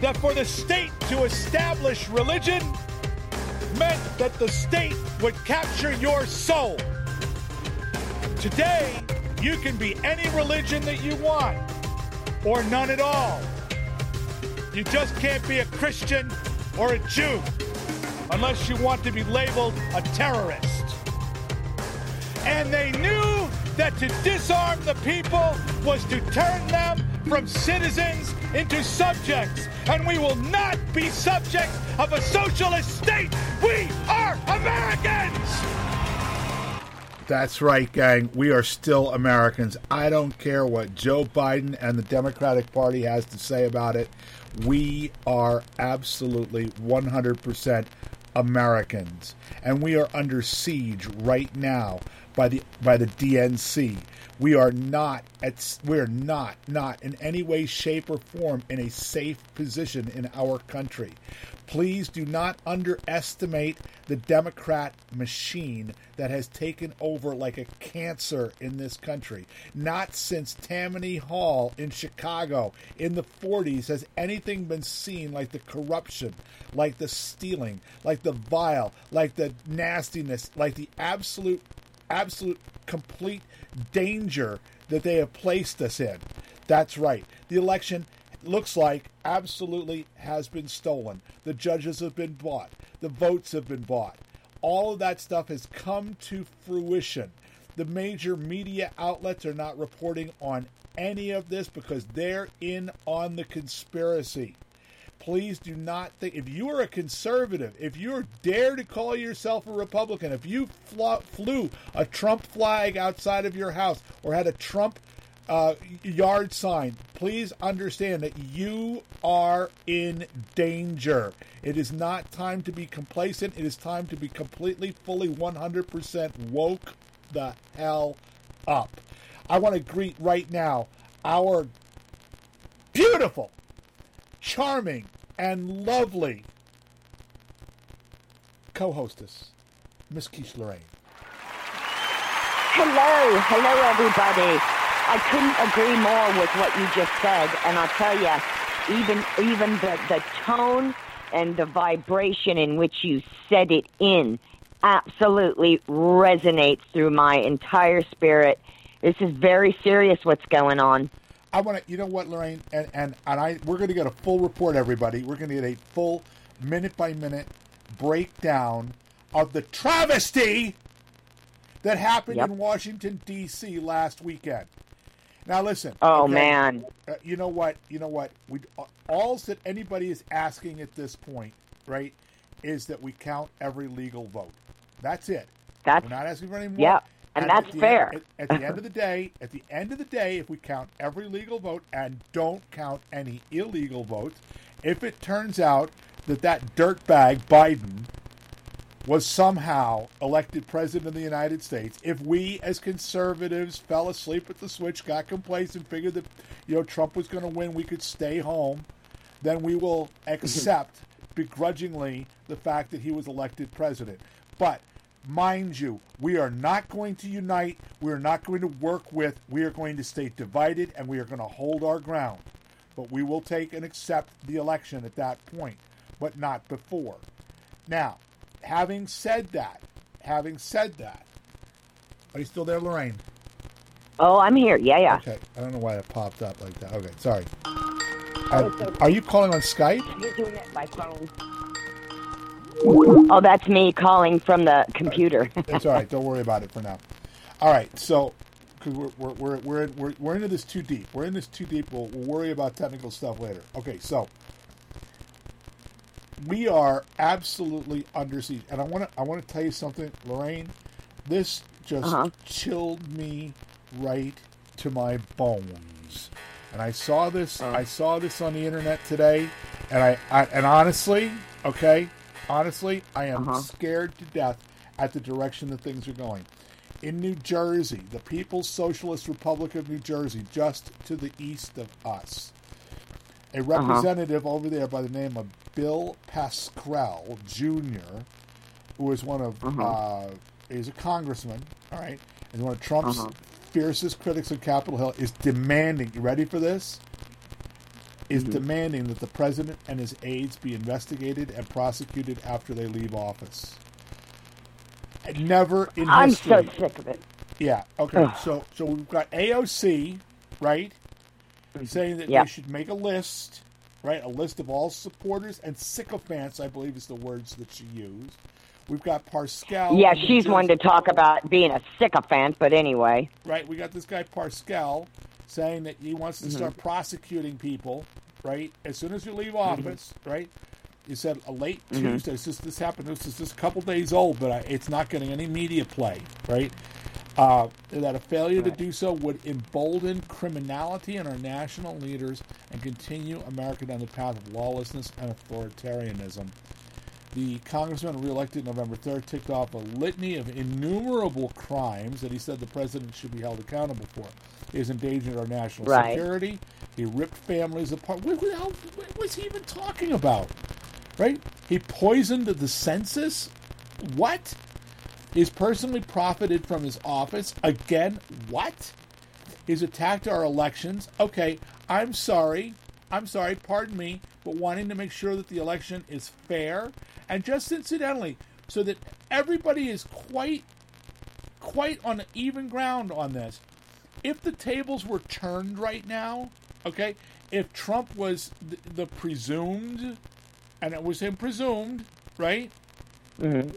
that for the state to establish religion meant that the state would capture your soul. Today, you can be any religion that you want, or none at all. You just can't be a Christian or a Jew unless you want to be labeled a terrorist. And they knew that to disarm the people was to turn them from citizens into subjects. And we will not be subjects of a socialist state. We are Americans! That's right, gang. We are still Americans. I don't care what Joe Biden and the Democratic Party has to say about it. We are absolutely 100% Americans. And we are under siege right now by the by the DNC. We are not at we're not not in any way shape or form in a safe position in our country. Please do not underestimate the Democrat machine that has taken over like a cancer in this country. Not since Tammany Hall in Chicago in the 40s has anything been seen like the corruption, like the stealing, like the vile, like the nastiness, like the absolute, absolute, complete danger that they have placed us in. That's right. The election looks like absolutely has been stolen. The judges have been bought, the votes have been bought. All of that stuff has come to fruition. The major media outlets are not reporting on any of this because they're in on the conspiracy. Please do not think, if you are a conservative, if you dare to call yourself a Republican, if you flew a Trump flag outside of your house or had a Trump uh, yard sign, please understand that you are in danger. It is not time to be complacent. It is time to be completely, fully, 100% woke the hell up. I want to greet right now our beautiful, charming, and lovely co hostess, Miss Quiche Lorraine. Hello, hello, everybody. I couldn't agree more with what you just said, and I'll tell you, even even the the tone and the vibration in which you said it in absolutely resonates through my entire spirit. This is very serious. What's going on? I want to, you know what, Lorraine, and and and I, we're going to get a full report, everybody. We're going to get a full minute by minute breakdown of the travesty that happened yep. in Washington D.C. last weekend. Now listen. Oh okay, man. Uh, you know what? You know what? We all that anybody is asking at this point, right, is that we count every legal vote. That's it. That's We're not asking for any more. Yeah, and, that's fair. End, at, at the end of the day, at the end of the day, if we count every legal vote and don't count any illegal votes, if it turns out that that dirtbag Biden was somehow elected president of the United States, if we as conservatives fell asleep at the switch, got complacent, figured that you know Trump was going to win, we could stay home, then we will mm-hmm. accept begrudgingly the fact that he was elected president. But mind you, we are not going to unite. We are not going to work with. We are going to stay divided, and we are going to hold our ground. But we will take and accept the election at that point, but not before. Now, having said that, having said that, are you still there, Lorraine? Oh, I'm here. Yeah, yeah. Okay. I don't know why it popped up like that. Okay, sorry. Okay. Are you calling on Skype? You're doing it by phone. Oh, that's me calling from the computer. It's all right. Don't worry about it for now. All right. So, because we're, we're, we're, we're, we're, we're into this too deep. We're in this too deep. We'll, we'll worry about technical stuff later. Okay. So, we are absolutely under siege. And I want to I want to tell you something, Lorraine. This just uh-huh. chilled me right to my bones. And I saw this uh-huh. I saw this on the internet today, and I, I and honestly, okay, honestly, I am uh-huh. scared to death at the direction that things are going. In New Jersey, the People's Socialist Republic of New Jersey, just to the east of us, a uh-huh. representative uh-huh. over there by the name of Bill Pascrell Jr., who is one of uh-huh. uh, is a congressman, all right, and one of Trump's uh-huh. fiercest critics of Capitol Hill, is demanding. You ready for this? Is demanding that the president and his aides be investigated and prosecuted after they leave office. Never in I'm history. so sick of it. Yeah. Okay. Ugh. So so we've got AOC, right, mm-hmm. saying that Yep. they should make a list, right, a list of all supporters and sycophants. I believe is the words that she used. We've got Pascrell. Yeah, she's one to talk about being a sycophant, but anyway. right? We got this guy Pascrell saying that he wants to Mm-hmm. start prosecuting people, right? As soon as you leave Mm-hmm. office, right? He said a late Tuesday. This, this happened. This is just a couple days old, but I, it's not getting any media play, right? Uh, that a failure to do so would embolden criminality in our national leaders and continue America down the path of lawlessness and authoritarianism. The congressman reelected November 3rd ticked off a litany of innumerable crimes that he said the president should be held accountable for. He endangering our national Right. security. He ripped families apart. What, hell what was he even talking about? Right? He poisoned the census? What? He's personally profited from his office? Again, what? He's attacked our elections. Okay, I'm sorry. I'm sorry, pardon me, but wanting to make sure that the election is fair and just incidentally, so that everybody is quite quite on even ground on this. If the tables were turned right now, okay, if Trump was the, the presumed, and it was him presumed, right? Mm-hmm.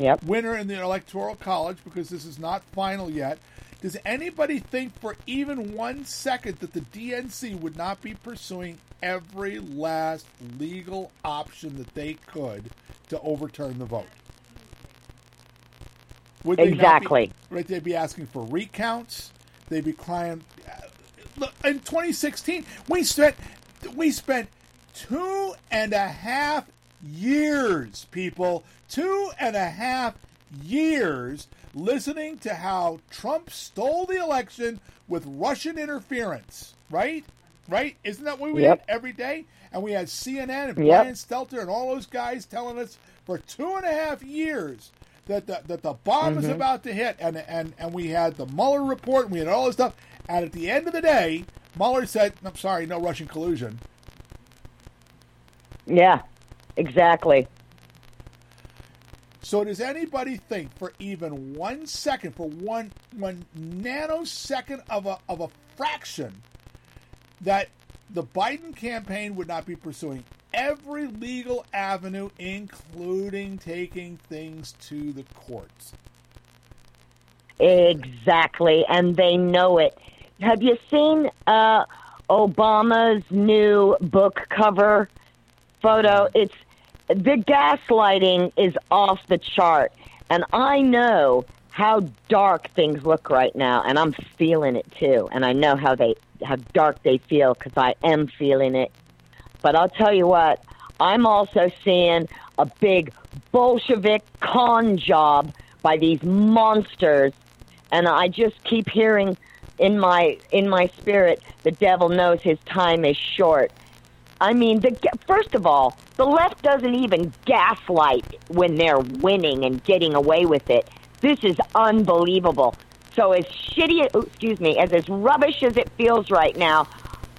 Yep. winner in the electoral college because this is not final yet. Does anybody think for even one second that the DNC would not be pursuing every last legal option that they could to overturn the vote? Would they not be- Exactly. right, they'd be asking for recounts. They'd be crying. Look, in 2016, we spent we spent two and a half years, people, two and a half years listening to how Trump stole the election with Russian interference. Right, right? Isn't that what we Yep. did every day? And we had CNN and Yep. Brian Stelter and all those guys telling us for two and a half years that the, that the bomb was mm-hmm. about to hit, and and and we had the Mueller report, and we had all this stuff, and at the end of the day, Mueller said, "I'm sorry, no Russian collusion." Yeah. Exactly. So does anybody think for even one second, for one one nanosecond of a of a fraction, that the Biden campaign would not be pursuing every legal avenue, including taking things to the courts? Exactly, and they know it. Have you seen uh, Obama's new book cover photo? It's the gaslighting is off the chart, and I know how dark things look right now, and I'm feeling it too. And I know how they how dark they feel because I am feeling it. But I'll tell you what, I'm also seeing a big Bolshevik con job by these monsters, and I just keep hearing in my in my spirit, the devil knows his time is short. I mean, the, first of all, the left doesn't even gaslight when they're winning and getting away with it. This is unbelievable. So as shitty, oh, excuse me, as as rubbish as it feels right now,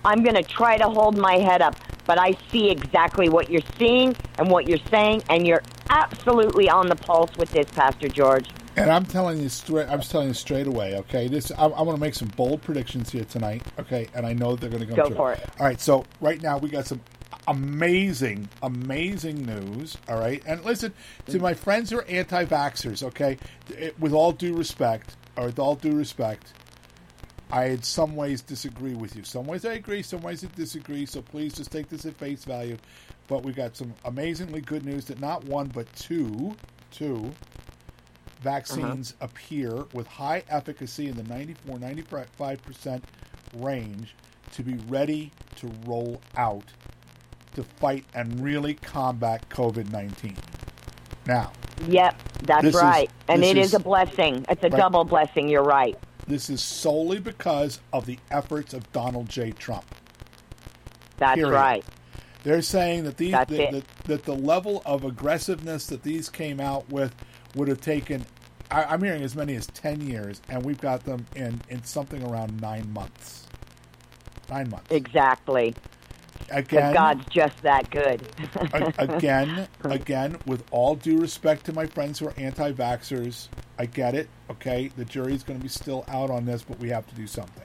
I'm going to try to hold my head up. But I see exactly what you're seeing and what you're saying, and you're absolutely on the pulse with this, Pastor George. And I'm telling you straight. I'm telling you straight away. Okay, this I'm, I'm going to make some bold predictions here tonight. Okay, and I know they're going to go. Go true. for it. All right. So right now we got some amazing, amazing news. All right, and listen to my friends who are anti-vaxxers. Okay, it, with all due respect, or with all due respect, I in some ways disagree with you. Some ways I agree, some ways I disagree. So please just take this at face value. But we got some amazingly good news that not one but two, two vaccines uh-huh. appear with high efficacy in the 94 95% range to be ready to roll out to fight and really combat COVID 19. Now, Yep, that's This is- right. and it is, is- a blessing. It's a Right. double blessing. You're right. This is solely because of the efforts of Donald J. Trump. That's Period. right. They're saying that these that, that, that the level of aggressiveness that these came out with would have taken. I, I'm hearing as many as ten years, and we've got them in in something around nine months. Nine months. Exactly. Again, God's just that good. again, again, with all due respect to my friends who are anti-vaxxers, I get it. Okay, the jury's going to be still out on this, but we have to do something.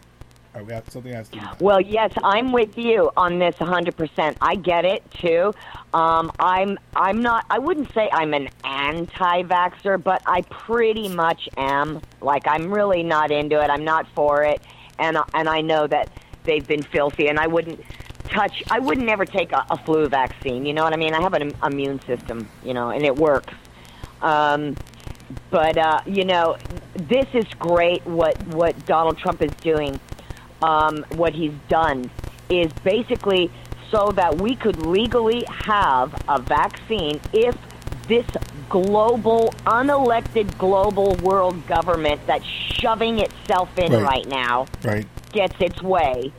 Right, we have something has to be done. Well, yes, I'm with you on this 100%. I get it too. Um, I'm I'm not. I wouldn't say I'm an anti-vaxer, but I pretty much am. Like I'm really not into it. I'm not for it, and and I know that they've been filthy, and I wouldn't touch. I would never take a, a flu vaccine. You know what I mean? I have an im- immune system, you know, and it works. Um, but uh, you know, this is great. What what Donald Trump is doing, um, what he's done, is basically so that we could legally have a vaccine if this global, unelected global world government that's shoving itself in Right. right now Right. gets its way,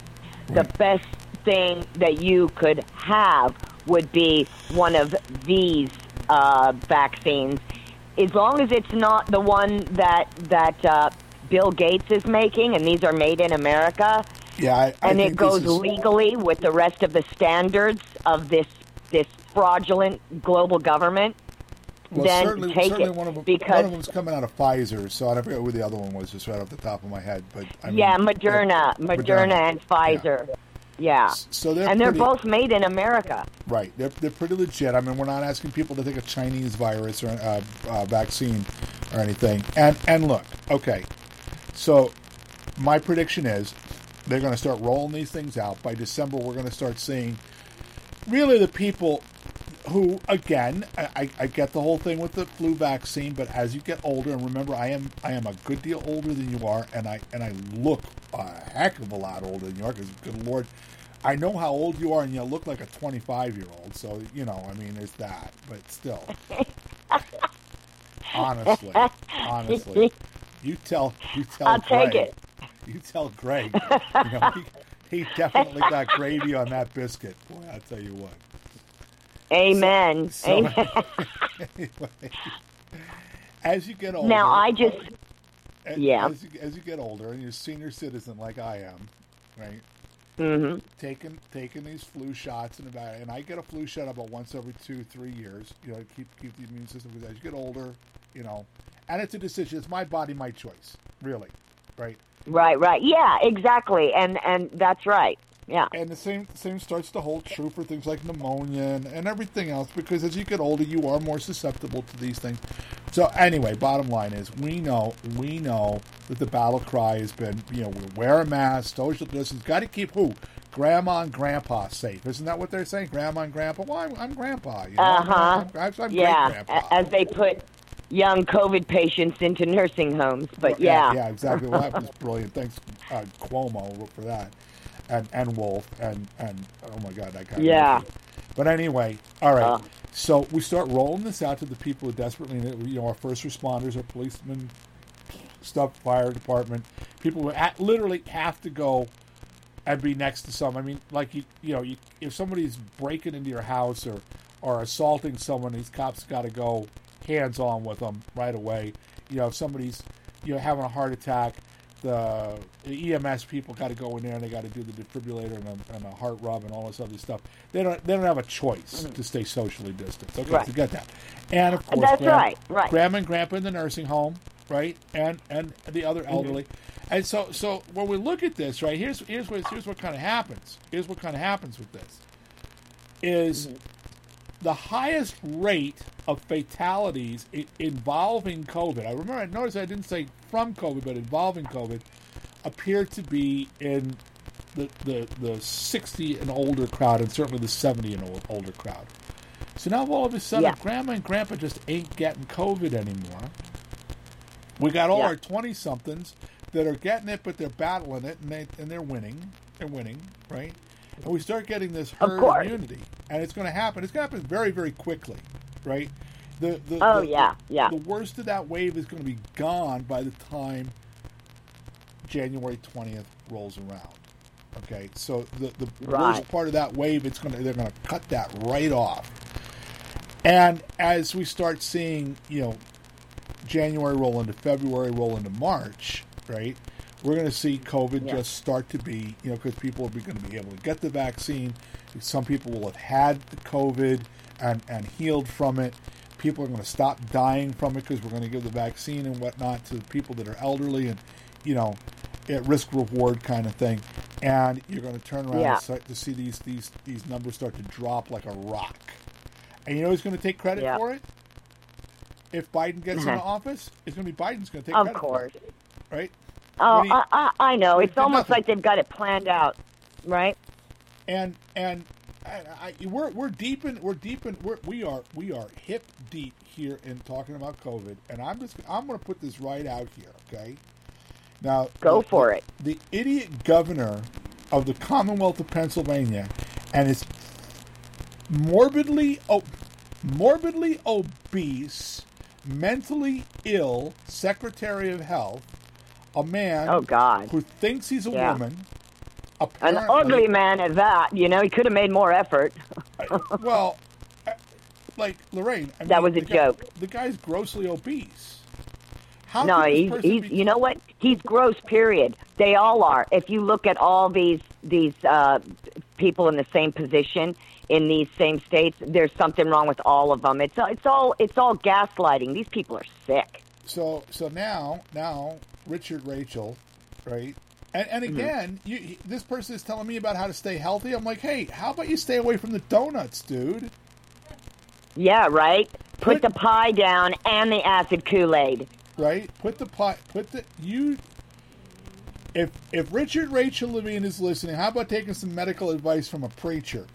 the best thing that you could have would be one of these uh, vaccines. As long as it's not the one that that uh, Bill Gates is making, and these are made in America, Yeah, I, I and it goes is, legally with the rest of the standards of this this fraudulent global government, Well, then certainly, take certainly it one of them. because one of them's coming out of Pfizer, so I don't forget who the other one was, just right off the top of my head. But I mean, yeah, Moderna, yeah, Moderna, and Pfizer. Yeah. So they're and they're pretty- both made in America. Right. They're, they're pretty legit. I mean, we're not asking people to take a Chinese virus or uh, uh, vaccine or anything. And and look, okay. So my prediction is they're going to start rolling these things out by December. We're going to start seeing really the people who, again, I, I- get the whole thing with the flu vaccine, but as you get older, and remember, I am I am a good deal older than you are, and I and I look a heck of a lot older than you are. Because good lord, I know how old you are, and you look like a 25 year old. So you know, I mean, there's that. But still, honestly, honestly, you tell you tell. I'll take Greg- it. You tell Greg. You know, he, he definitely got gravy on that biscuit. Boy, I'll tell you what. Amen. So- Amen. anyway, as you get older, Now I just as, yeah. as you, as you get older and you're a senior citizen like I am, right? Mm-hmm. Taking taking these flu shots and about, and I get a flu shot about once every two three years. You know, keep keep the immune system because as you get older, you know, and it's a decision. It's my body, my choice, really, right? right, right. Yeah, exactly. And and that's right. Yeah. And the same same starts to hold true for things like pneumonia and, and everything else because as you get older, you are more susceptible to these things. So anyway, bottom line is we know we know that the battle cry has been you know we wear a mask, social distance, got to keep who grandma and grandpa safe. Isn't that what they're saying? Grandma and grandpa. Well, I'm, I'm grandpa. You know? Uh huh. Yeah. As they put young COVID patients into nursing homes, but yeah. yeah, exactly. Well, that was brilliant. Thanks, uh, Cuomo, for that, and and Wolf, and and oh my God, that guy. Yeah. But anyway, all right. Uh. so we start rolling this out to the people who desperately need. You know, our first responders, our policemen, stuff, fire department, people who ha- literally have to go and be next to some. I mean, like you, you know, you, if somebody's breaking into your house or or assaulting someone, these cops got to go hands on with them right away. You know, if somebody's you know having a heart attack, the, the EMS people got to go in there and they got to do the defibrillator and a, and a heart rub and all this other stuff. They don't they don't have a choice to stay socially distant. Okay, Right. so get that. And of course, That's grandma- right, right. Grandma and grandpa in the nursing home, right, and and the Mm-hmm. other elderly. And so so when we look at this, right, here's here's what here's what kind of happens. Here's what kind of happens with this. Is Mm-hmm. The highest rate of fatalities i- involving COVID. I remember I noticed I didn't say from COVID, but involving COVID appeared to be in the, the, the 60 and older crowd, and certainly the 70 and ol- older crowd. So now all of a sudden, Yeah. grandma and grandpa just ain't getting COVID anymore. We got all Yeah. our 20 somethings that are getting it, but they're battling it, and, they, and they're winning. They're winning, right? And we start getting this herd immunity, and it's going to happen. It's going to happen very, very quickly, right? The, the, Oh, the- yeah, yeah. The worst of that wave is going to be gone by the time January 20th rolls around. Okay, so the, the Right. worst part of that wave, it's going to they're going to cut that right off. And as we start seeing, you know, January roll into February, roll into March, right? We're going to see COVID Yeah. just start to be, you know, because people are going to be able to get the vaccine. Some people will have had the COVID and, and healed from it. People are going to stop dying from it because we're going to give the vaccine and whatnot to people that are elderly and, you know, at risk reward kind of thing. And you're going to turn around Yeah. and start to see these, these, these numbers start to drop like a rock. And you know who's going to take credit Yeah. for it? If Biden gets into Uh-huh. office, it's going to be Biden's going to take Of credit course. for it, right? Oh, he- I, I, I know. It's almost nothing. like they've got it planned out, right? and and I, I, we're we're deep in we're deep in we're, we are we are hip deep here in talking about COVID, and I'm just I'm going to put this right out here, okay? Now, Go the- for it. The idiot governor of the Commonwealth of Pennsylvania and his morbidly oh, morbidly obese, mentally ill Secretary of Health, a man Oh God, who thinks he's a Yeah. woman. an ugly man at that. You know, he could have made more effort. well, uh, like Lorraine, I That was a the guy- joke. the guy's grossly obese. How no, he's he's. be- You know what? He's gross. Period. They all are. If you look at all these these uh, people in the same position in these same states, there's something wrong with all of them. It's it's all it's all gaslighting. These people are sick. So so now now Richard Rachel, right? And, and Mm-hmm. again, you, this person is telling me about how to stay healthy. I'm like, hey, how about you stay away from the donuts, dude? Yeah, right. Put- Put the pie down and the acid Kool Aid. Right? Put the pot. Put the you. If if Richard Rachel Levine is listening, how about taking some medical advice from a preacher?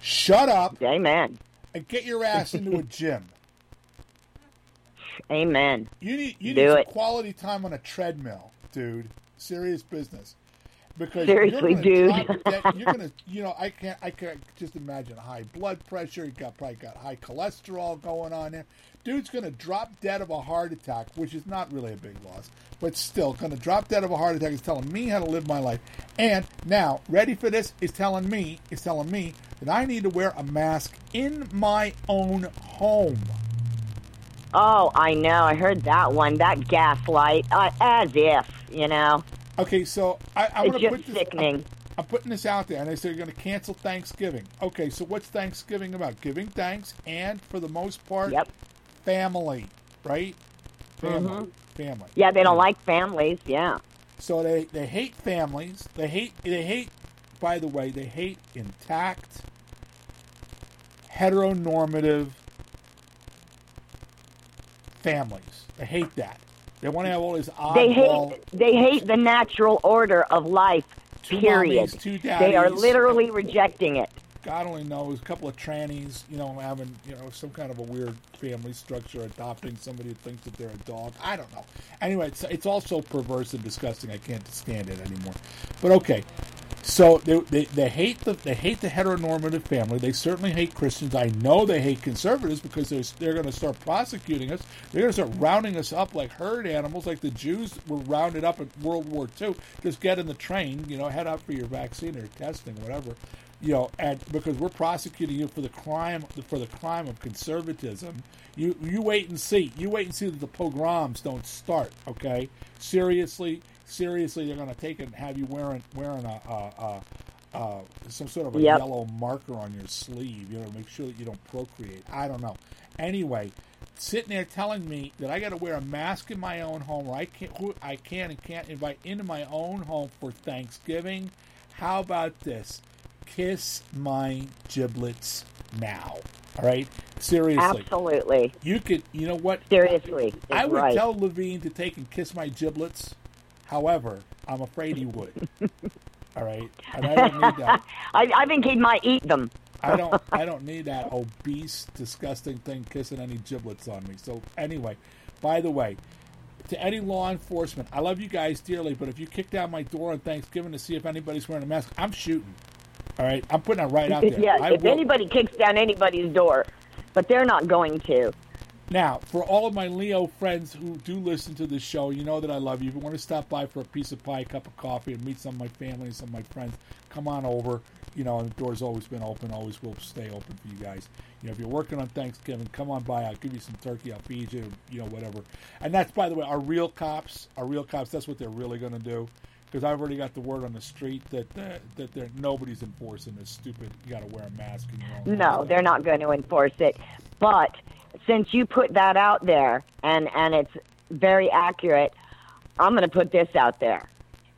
Shut up Amen. and get your ass into a gym. Amen. You need you Do need some it. quality time on a treadmill, dude. Serious business. Because Seriously, you're dude. you're gonna, you know, I can't, I can't just imagine high blood pressure. You got probably got high cholesterol going on there. Dude's gonna drop dead of a heart attack, which is not really a big loss, but still gonna drop dead of a heart attack. Is telling me how to live my life, and now ready for this is telling me is telling me that I need to wear a mask in my own home. Oh, I know. I heard that one. That gaslight. Uh, as if, you know. Okay, so I, I want to put this. sickening. I'm, I'm putting this out there, and they say you're going to cancel Thanksgiving. Okay, so what's Thanksgiving about? Giving thanks, and for the most part, Yep. family, right? Family, family. Yeah, they don't like families. Yeah. So they they hate families. They hate they hate. By the way, they hate intact, heteronormative families. They hate that. They want to have all these oddball. They hate they hate the natural order of life. Two Period. mommies, They are literally rejecting it. God only knows, a couple of trannies, you know, having, you know, some kind of a weird family structure, adopting somebody who thinks that they're a dog. I don't know. Anyway, it's, it's also perverse and disgusting. I can't stand it anymore. But okay. So they, they, they hate the they hate the heteronormative family. They certainly hate Christians. I know they hate conservatives because they're, they're going to start prosecuting us. They're going to start rounding us up like herd animals, like the Jews were rounded up in World War II. Just get in the train, you know, head out for your vaccine or testing, or whatever you know, and because we're prosecuting you for the crime for the crime of conservatism, you you wait and see. You wait and see that the pogroms don't start. Okay, seriously, seriously, they're going to take it and have you wearing wearing a. a, a uh, some sort of a Yep. yellow marker on your sleeve, you know, to make sure that you don't procreate. I don't know. Anyway, sitting there telling me that I got to wear a mask in my own home, or I can't, who I can and can't invite into my own home for Thanksgiving. How about this? Kiss my giblets now. All right, seriously. Absolutely. You could, you know what? Seriously. I would right. tell Levine to take and kiss my giblets. However, I'm afraid he would. All right, and I don't need that. I, I think he might eat them. I don't. I don't need that obese, disgusting thing kissing any giblets on me. So anyway, by the way, to any law enforcement, I love you guys dearly, but if you kick down my door on Thanksgiving to see if anybody's wearing a mask, I'm shooting. All right, I'm putting it right out there. yeah, I if will- anybody kicks down anybody's door, but they're not going to. Now, for all of my Leo friends who do listen to this show, you know that I love you. If you want to stop by for a piece of pie, a cup of coffee, and meet some of my family and some of my friends, come on over. you know, the door's always been open, always will stay open for you guys. You know, if you're working on Thanksgiving, come on by. I'll give you some turkey. I'll feed you, you know, whatever. And that's, by the way, our real cops. Our real cops. That's what they're really going to do. Because I've already got the word on the street that uh, that there nobody's enforcing this stupid. You got to wear a mask. No, they're not going to enforce it. But since you put that out there and and it's very accurate, I'm going to put this out there.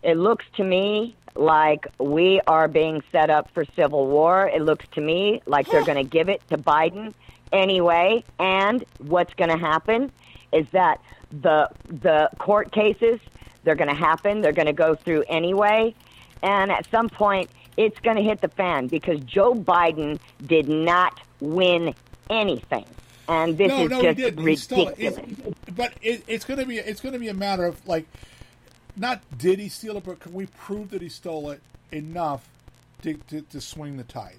It looks to me like we are being set up for civil war. It looks to me like they're going to give it to Biden anyway. And what's going to happen is that the the court cases they're going to happen. They're going to go through anyway. And at some point, it's going to hit the fan because Joe Biden did not win anything. And this no, is no, just he didn't. He stole it. ridiculous. It's- but it, it's going to be it's going to be a matter of like, not did he steal it, but can we prove that he stole it enough to to, to swing the tide,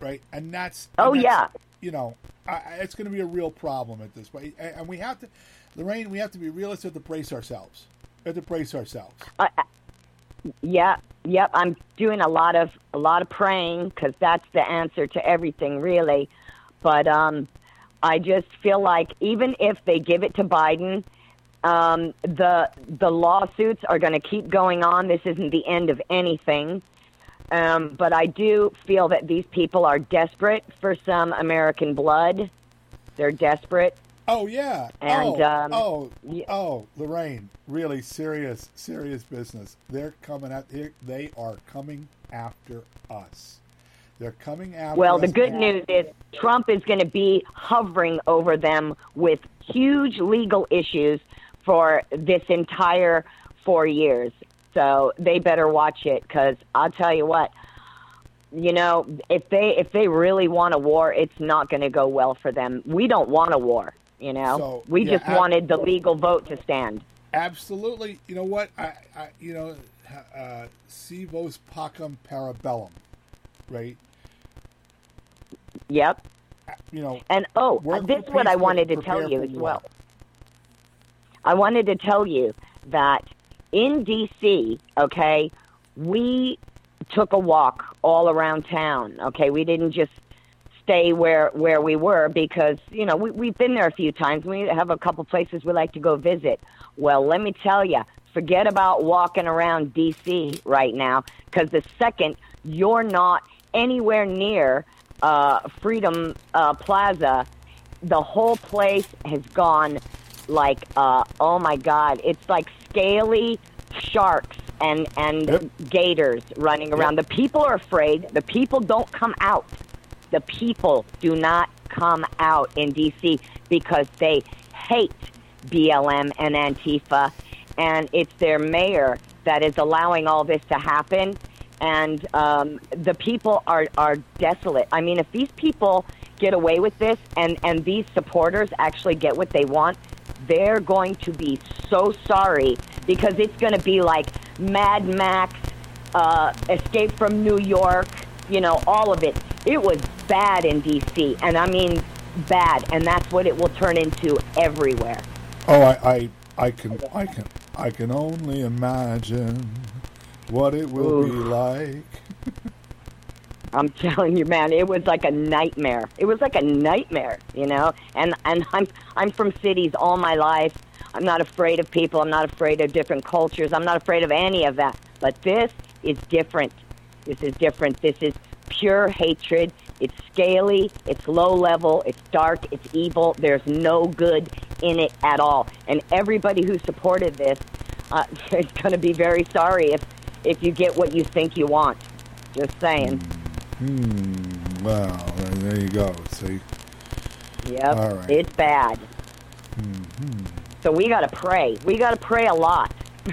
right? And that's Oh, and that's, yeah. you know, I, it's going to be a real problem at this point, and, we have to, Lorraine, we have to be realistic to brace ourselves. We have to brace ourselves. Yeah, yep. I'm doing a lot of a lot of praying because that's the answer to everything, really. But um, I just feel like even if they give it to Biden, um, the the lawsuits are going to keep going on. This isn't the end of anything. Um, but I do feel that these people are desperate for some American blood. They're desperate. Oh yeah. And, oh, um, oh, oh, Lorraine, really serious, serious business. They're coming at. They are coming after us. They're coming after. Well, the good now. news is Trump is going to be hovering over them with huge legal issues for this entire four years. So they better watch it because I'll tell you what, you know, if they if they really want a war, it's not going to go well for them. We don't want a war. You know, So, we yeah, just I- wanted the legal vote to stand. Absolutely. You know what? I, I you know, uh, si vos pacem parabellum, right? Yep. You know, And oh, this is what I wanted to tell you as well. I wanted to tell you that in D.C., okay, we took a walk all around town. Okay, we didn't just stay where where we were because you know we, we've been there a few times. We have a couple places we like to go visit. Well, let me tell you, forget about walking around D.C. right now because the second you're not anywhere near uh, Freedom uh, Plaza, the whole place has gone like uh, oh my god, it's like scaly sharks and and Yep. gators running around. The people are afraid. The people don't come out. The people do not come out in DC because they hate BLM and Antifa and it's their mayor that is allowing all this to happen and um, the people are, are desolate. I mean, if these people get away with this and, and these supporters actually get what they want, they're going to be so sorry because it's going to be like Mad Max, uh, Escape from New York, you know, all of it. It was bad in D.C., and I mean bad, and that's what it will turn into everywhere. oh, I, I, I can, I can, I can only imagine what it will be like. I'm telling you, man, it was like a nightmare. It was like a nightmare, you know. And and I'm I'm from cities all my life. I'm not afraid of people. I'm not afraid of different cultures. I'm not afraid of any of that. But this is different. This is different. This is pure hatred. It's scaly. It's low level. It's dark. It's evil. There's no good in it at all. And everybody who supported this uh, is going to be very sorry if if you get what you think you want. Just saying. Hmm. Well, there you go. See. Yep. All right. It's bad. Hmm. So we got to pray. We got to pray a lot.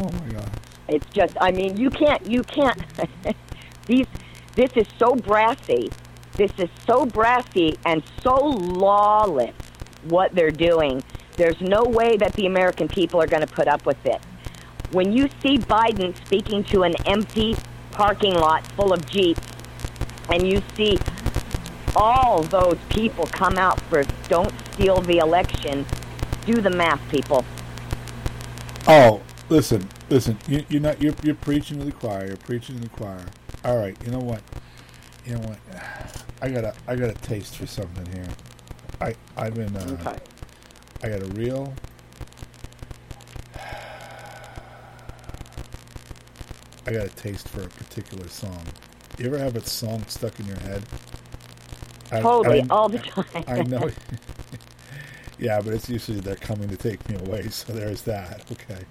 Oh my God. It's just, I mean, you can't, you can't. these, this is so brassy. This is so brassy and so lawless. What they're doing. There's no way that the American people are going to put up with it. When you see Biden speaking to an empty parking lot full of jeeps, and you see all those people come out for "Don't steal the election," do the math, people. Oh, listen. Listen, you, you're not. You're, you're preaching to the choir. You're preaching to the choir. All right. You know what? You know what? I got a. I got a taste for something here. I I've been. Uh, Okay. I got a real. I got a taste for a particular song. You ever have a song stuck in your head? I, Totally, I- all the time. I know. yeah, but it's usually they're coming to take me away. So there's that. Okay.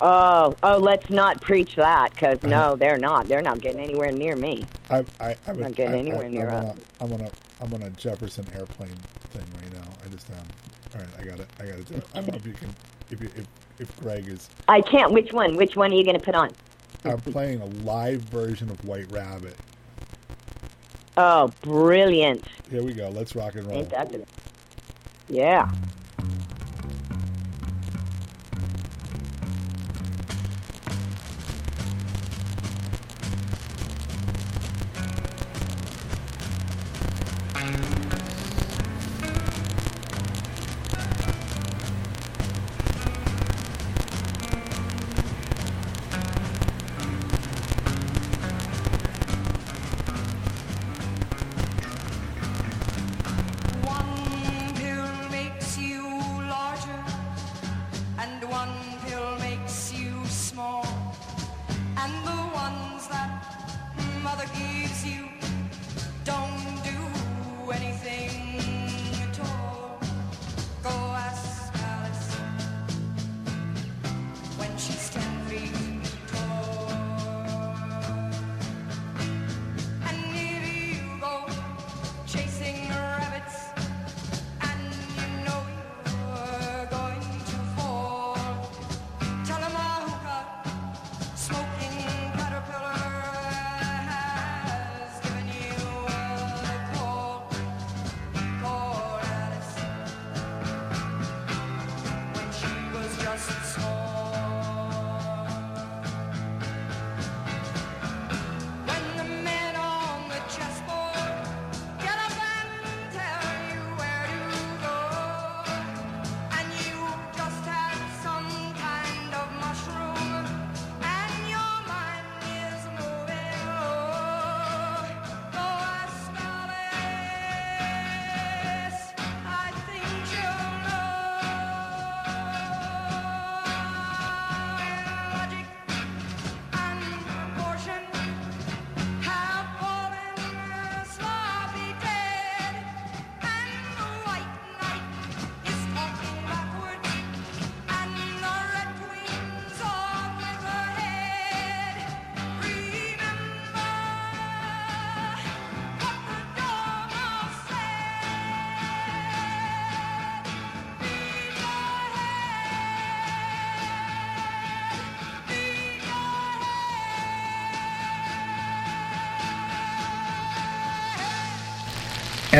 Oh, oh, let's not preach that, because no, they're not. They're not getting anywhere near me. I I I would, Not getting anywhere I, near I'm on, a, I'm on a I'm on a Jefferson airplane thing right now. I just um. All right, I got it. I got to do it. I don't know if you can. If you if if Greg is. I can't. Which one? Which one are you going to put on? I'm playing a live version of White Rabbit. Oh, brilliant! Here we go. Let's rock and roll. Ain't that the- Yeah. Mm.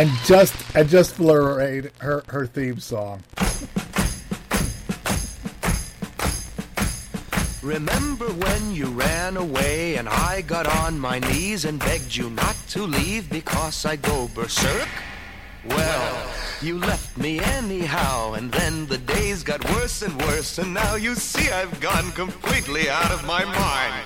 And just and just flurried her her theme song. Remember when you ran away and I got on my knees and begged you not to leave because I go berserk? Well, you left me anyhow, and then the days got worse and worse, and now you see I've gone completely out of my mind.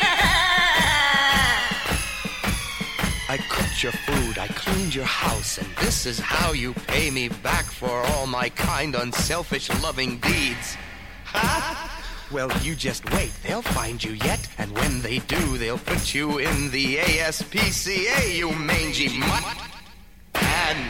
your food, I cleaned your house, and this is how you pay me back for all my kind, unselfish, loving deeds. Huh? Well, you just wait, they'll find you yet, and when they do, they'll put you in the ASPCA, you mangy mutt. And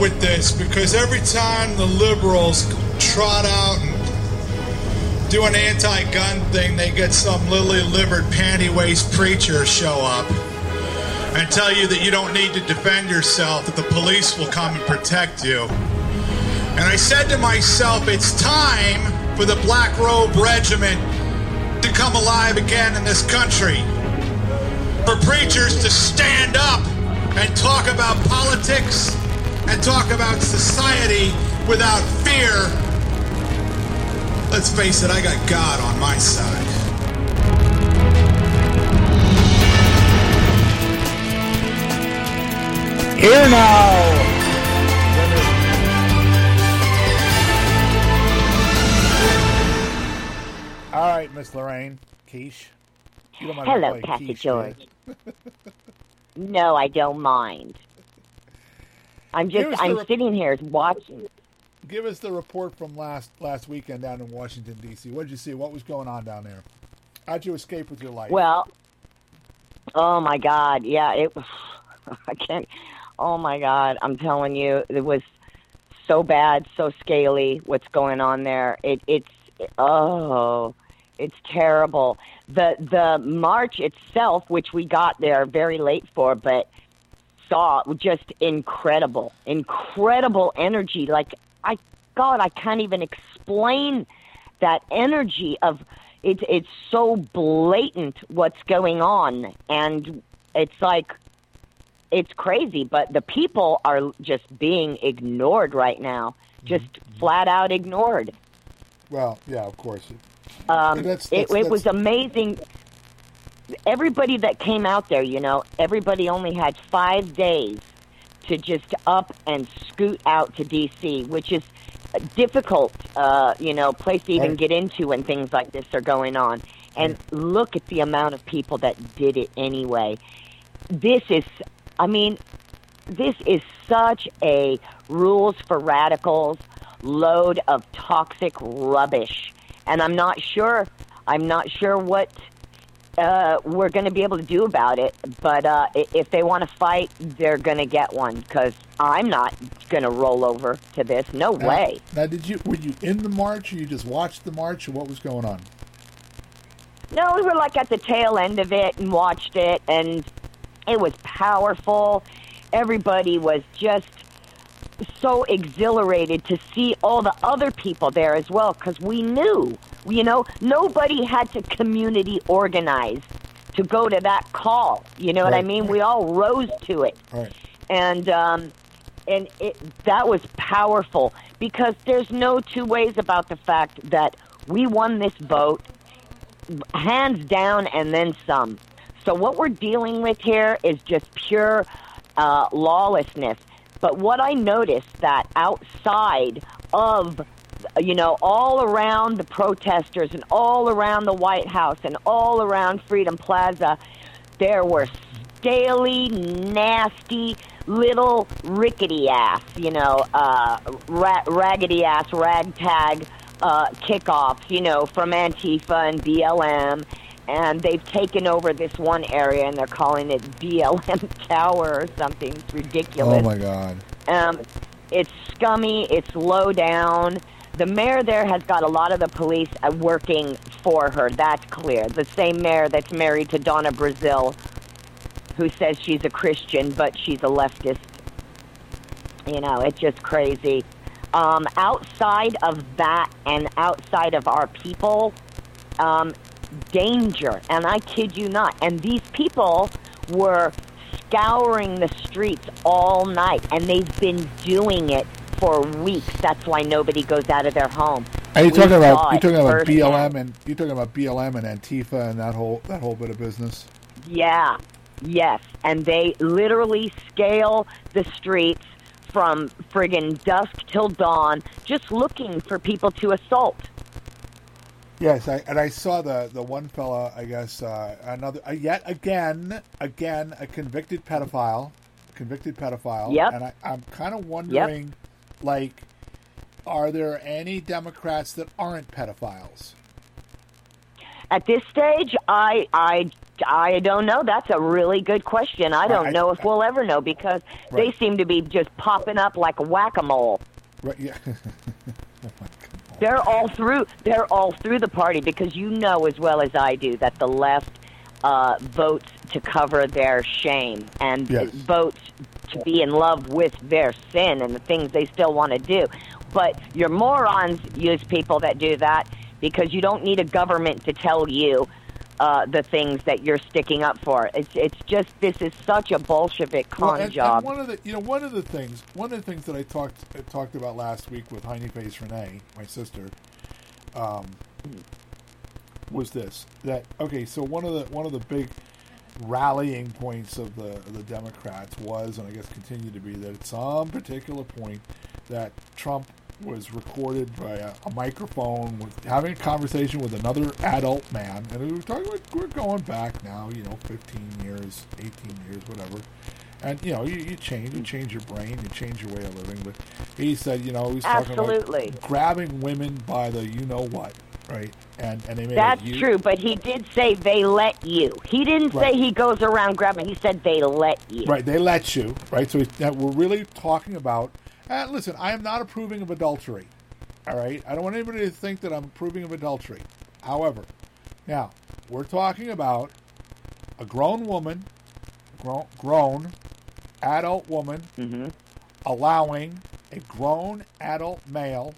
with this because every time the liberals trot out and do an anti-gun thing, they get some lily-livered panty-waist preacher show up and tell you that you don't need to defend yourself, that the police will come and protect you. And I said to myself, it's time for the Black Robe Regiment to come alive again in this country. For preachers to stand up and talk about politics and talk about society without fear. Let's face it, I got God on my side. Here now. All right, Miss Lorraine, Quiche. You don't mind Hello, call you Kathy Quiche, do George. no, I don't mind. I'm just I'm rep- sitting here watching. Give us the report from last last weekend down in Washington D.C. What did you see? What was going on down there? How'd you escape with your life? Well, oh my God, yeah, it. I can't. Oh my God, I'm telling you, it was so bad, so scaly. What's going on there? It it's oh, it's terrible. The the march itself, which we got there very late for, but saw just incredible, incredible energy. Like I, God, I can't even explain that energy of it's it's so blatant what's going on, and it's like it's crazy. But the people are just being ignored right now, just flat out ignored. well, yeah, of course. Um, That's- it, that's- it was amazing. Everybody that came out there, you know, everybody only had five days to just up and scoot out to D.C., which is a difficult, uh, you know, place to even get into when things like this are going on. And look at the amount of people that did it anyway. This is, I mean, this is such a rules for radicals load of toxic rubbish and i'm not sure i'm not sure what uh, we're going to be able to do about it but uh, if they want to fight they're going to get one because i'm not going to roll over to this no Now- way Now, did you were you in the march, or you just watched the march, or what was going on? No, we were like at the tail end of it and watched it, and it was powerful. Everybody was just so exhilarated to see all the other people there as well because we knew, you know, nobody had to community organize to go to that call. You know what I mean? We all rose to it right. and um, and it that was powerful because there's no two ways about the fact that we won this vote hands down and then some. So what we're dealing with here is just pure uh, lawlessness. But what I noticed that outside of you know, all around the protesters and all around the White House and all around Freedom Plaza, there were scaly, nasty, little rickety ass, you know, uh, ra- raggedy ass, ragtag uh, kickoffs, you know, from Antifa and BLM. And they've taken over this one area and they're calling it BLM Tower or something. It's ridiculous. Oh my God. Um, it's scummy. It's low down. The mayor there has got a lot of the police uh, working for her. That's clear. The same mayor that's married to Donna Brazile, who says she's a Christian, but she's a leftist. You know, it's just crazy. Um, outside of that and outside of our people, um, danger. And I kid you not. And these people were scouring the streets all night, and they've been doing it for weeks. That's why nobody goes out of their home. Are you talking about you talking about. BLM and you talking about BLM and Antifa and that whole that whole bit of business? Yeah, yes. And they literally scale the streets from friggin' dusk till dawn, just looking for people to assault. Yes, I, and I saw the the one fella. I guess uh, another uh, yet again, again a convicted pedophile, convicted pedophile. Yep. And I, I'm kind of wondering, like, are there any Democrats that aren't pedophiles? At this stage, I I I don't know. That's a really good question. I don't Right. know if we'll ever know because they seem to be just popping up like whack a mole. Right? Yeah. They're all through. They're all through the party because you know as well as I do that the left uh, votes to cover their shame and Yes. votes to be in love with their sin and the things they still want to do. But your morons use people that do that because you don't need a government to tell you uh, the things that you're sticking up for. It's it's just this is such a Bolshevik con Well, and, and job. one of the you know one of the things one of the things that I talked talked about last week with Heine Face Renee, my sister, um, was this that okay? So one of the one of the big rallying points of the the Democrats was, and I guess continue to be, that at some particular point that Trump was recorded by a, a microphone with having a conversation with another adult man, and we were talking. About, we're going back now, you know, fifteen years, eighteen years, whatever. And you know, you, you change, you change your brain, you change your way of living. But he said, you know, he's talking about grabbing women by the you know what, right? And and they made That's true, but he did say they let you. He didn't Right. say he goes around grabbing. He said they let you. Right, they let you, right? So it's- that we're really talking about. And listen, I am not approving of adultery. All right, I don't want anybody to think that I'm approving of adultery. However, now we're talking about a grown woman, grown, grown adult woman, Mm-hmm. allowing a grown adult male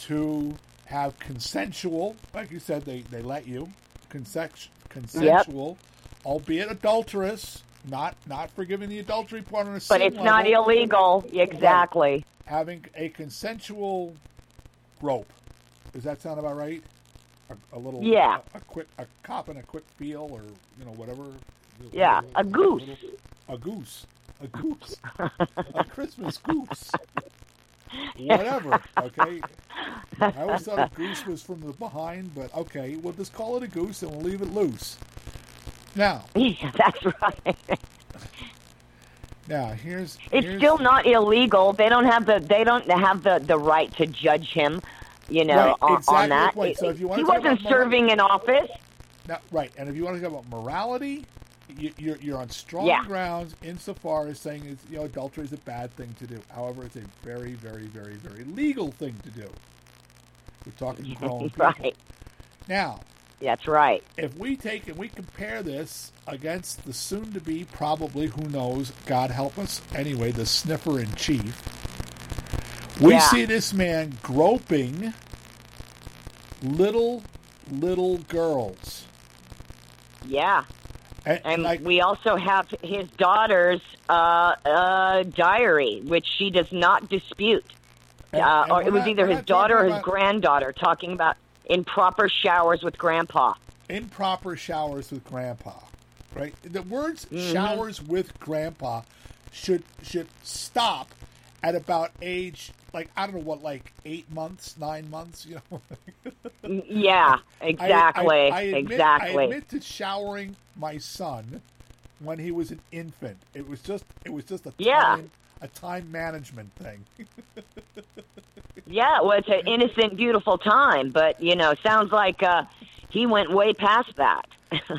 to have consensual, like you said, they, they let you, consent, consensual, albeit adulterous, not not forgiving the adultery part on a But it's not illegal. Exactly. Having a consensual grope. Does that sound about right? A, a little, Yeah. A, a quick, a cop and a quick feel, or you know whatever. Yeah, a goose. A goose. A goose. a Christmas goose. Whatever. Okay. I always thought a goose was from the behind, but okay, we'll just call it a goose and we'll leave it loose. Now, Yeah, that's right. now here's It's here's, still not illegal. They don't have the they don't have the the right to judge him. You know, Right, on, exactly on that. point. So if you wanna he wasn't serving in office. now, right. And if you want to talk about morality, you're you're on strong Yeah. grounds insofar as saying is you know adultery is a bad thing to do. However, it's a very very very very legal thing to do. We're talking grown people. right. Now, That's right. if we take and we compare this against the soon to be probably who knows god help us anyway the sniffer in chief we Yeah. see this man groping little little girls Yeah. And, And like we also have his daughter's uh, uh, diary, which she does not dispute. And- uh, or it was either his daughter or his about granddaughter talking about improper showers with grandpa. improper showers with grandpa right the words Mm-hmm. showers with grandpa should should stop at about age like i don't know what like eight months nine months you know Yeah, I- exactly. I, I admit, exactly. I admit to showering my son when he was an infant. It was just it was just a Yeah. time a time management thing. Yeah, well, it's an innocent, beautiful time, but you know, sounds like uh, he went way past that.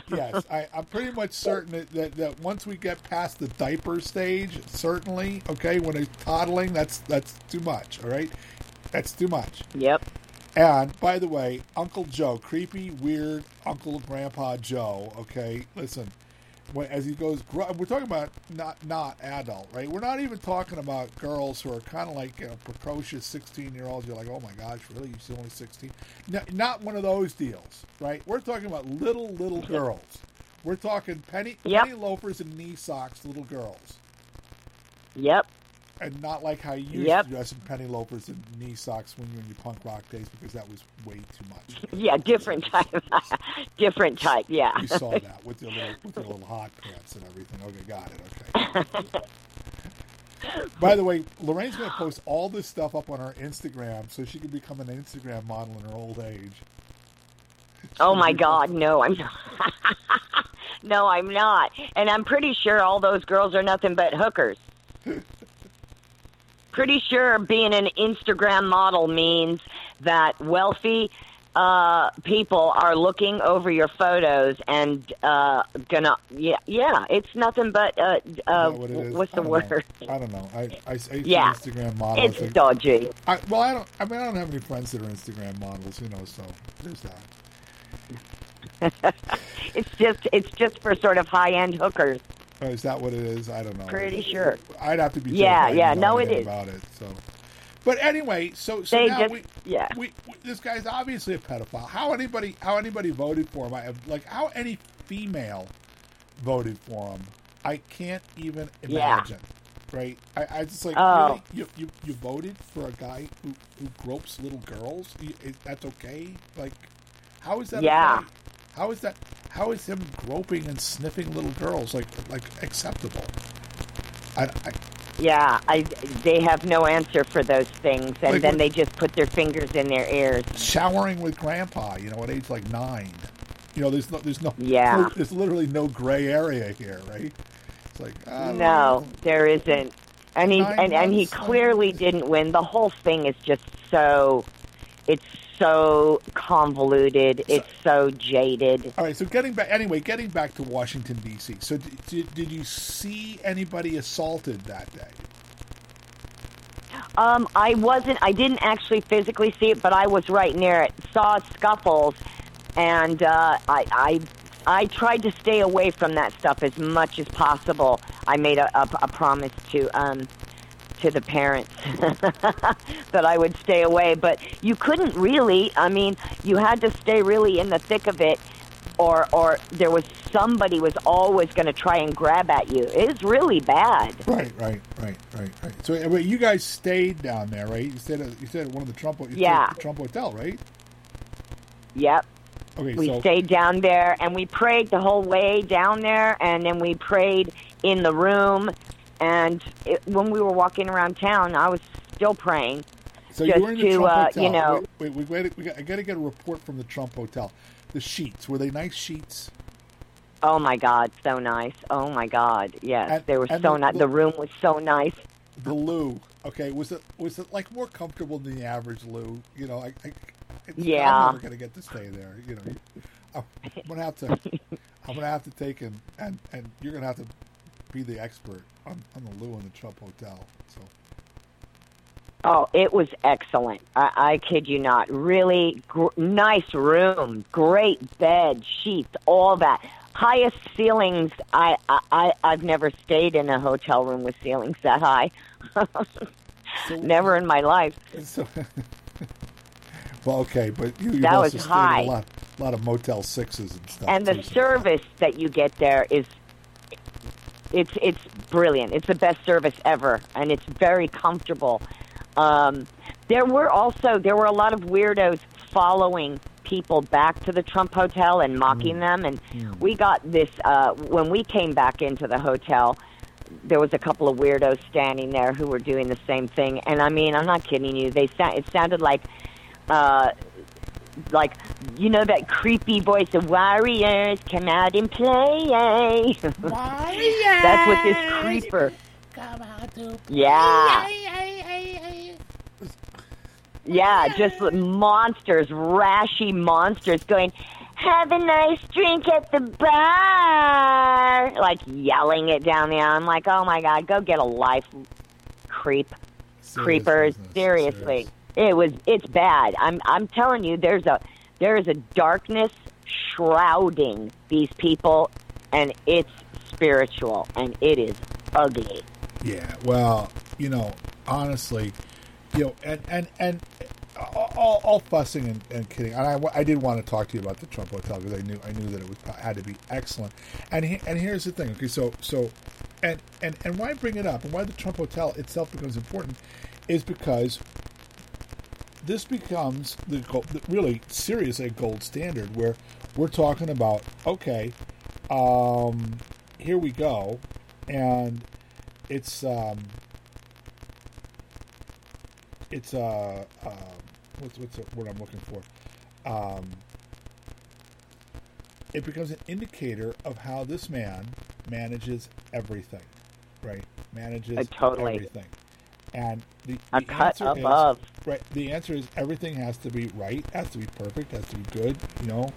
Yes, I, I'm pretty much certain that, that, that once we get past the diaper stage, certainly, okay, when it's toddling, that's that's too much. All right, that's too much. yep. And by the way, Uncle Joe, creepy, weird Uncle Grandpa Joe. Okay, listen. As he goes, we're talking about not not adult, right? We're not even talking about girls who are kind of like you know, precocious sixteen year olds. You're like, oh my gosh, really? You're only sixteen? No, not one of those deals, right? We're talking about little little girls. We're talking penny Yep. penny loafers and knee socks, little girls Yep. And not like how you used Yep. to dress in penny loafers and knee socks when you were in your punk rock days because that was way too much. Yeah, different type. different type. Yeah. You saw that with your little with your little hot pants and everything. Okay, got it. Okay. By the way, Lorraine's going to post all this stuff up on her Instagram so she can become an Instagram model in her old age. Oh my God, no, I'm not. no, I'm not. And I'm pretty sure all those girls are nothing but hookers. Pretty sure being an Instagram model means that wealthy uh, people are looking over your photos and uh, gonna yeah yeah it's nothing but uh, uh, what what's the don't word? Know. I don't know. I, I, I Yeah. Instagram model. I It's think- dodgy. I, well, I don't. I mean, I don't have any friends that are Instagram models, you know. So there's that. It's just it's just for sort of high end hookers. Oh, is that what it is? I don't know. Pretty sure. I'd have to be. Yeah, yeah, no, it is about it. So, but anyway, so so They now just- we, yeah. we, we this guy's obviously a pedophile. How anybody how anybody voted for him? I have like how any female voted for him. I can't even Yeah. imagine. Right? I, I just like Oh. really you, you you voted for a guy who who gropes little girls. You, is, that's okay? Like, how is that? Yeah. okay? How is that? How is him groping and sniffing little girls like like acceptable? I, I Yeah, I they have no answer for those things, and Like then they just put their fingers in their ears. showering with grandpa, you know, at age like nine. You know, there's no, there's no, Yeah. no- there's literally no gray area here, right? It's like, No, know. there isn't. And he and, and he clearly didn't win. The whole thing is just so it's so convoluted. It's so jaded. All right, so getting back, anyway, getting back to Washington D.C. So, did, did, did you see anybody assaulted that day? Um, I wasn't. I didn't actually physically see it, but I was right near it. Saw scuffles, and uh, I, I, I tried to stay away from that stuff as much as possible. I made a, a, a promise to um, to the parents that I would stay away, but you couldn't really. I mean, you had to stay really in the thick of it, or or there was somebody was always going to try and grab at you. It was really bad. Right, right, right, right, right. So, eh, wait, you guys stayed down there, right? You stayed at, you stayed at one of the Trump, you Yeah. Trump Hotel, right? Yep. Okay, we so stayed down there and we prayed the whole way down there and then we prayed in the room and it, when we were walking around town i was still praying So just you were in the to, Trump uh, Hotel. you know- wait, wait, wait, wait, we got, I got to get a report from the Trump Hotel. The sheets were they nice sheets? oh my god so nice oh my god yes And- they were so the- nice the- room was so nice The loo, okay, was it was it like more comfortable than the average loo? You know, I, I it's, Yeah. I'm never gonna get to stay there. You know, I'm, I'm gonna have to, I'm gonna have to take and and and you're gonna have to be the expert on, on the loo in the Trump Hotel. So oh it was excellent i, I kid you not really gr- nice room great bed sheets all that highest ceilings I, I i i've never stayed in a hotel room with ceilings that high so never in my life So, well, okay, but you, That also was high. in a lot, lot of Motel Sixes and stuff. and the too, so- service that you get there is it's it's brilliant. It's the best service ever and it's very comfortable. Um, there were also there were a lot of weirdos following people back to the trump hotel and mocking them and we got this uh, when we came back into the hotel there was a couple of weirdos standing there who were doing the same thing and i mean i'm not kidding you. They sa- it sounded like uh like you know that creepy voice of warriors come out and play. Warriors. that's what this creeper come out yeah. Yeah just monsters rashy monsters going have a nice drink at the bar. Like yelling it down there. I'm like oh my god go get a life creep. Serious creepers. business, Seriously, serious. It was. It's bad. I'm. I'm telling you, there's a there is a darkness shrouding these people, and it's spiritual, and it is ugly. Yeah, well, you know, honestly, you know, and and and all, all, fussing and, and kidding. And I, I did want to talk to you about the Trump Hotel because I knew I knew that it was had to be excellent. And he, and here's the thing. Okay, so so, and and and why bring it up and why the Trump Hotel itself becomes important is because this becomes the, really serious a gold standard where we're talking about okay, um, here we go, and it's um, it's a uh, what's what's the word I'm looking for? Um, it becomes an indicator of how this man manages everything, right? Manages Uh, totally. everything, and the, A the cut answer is- right. The answer is everything has to be right, has to be perfect, has to be good, you know.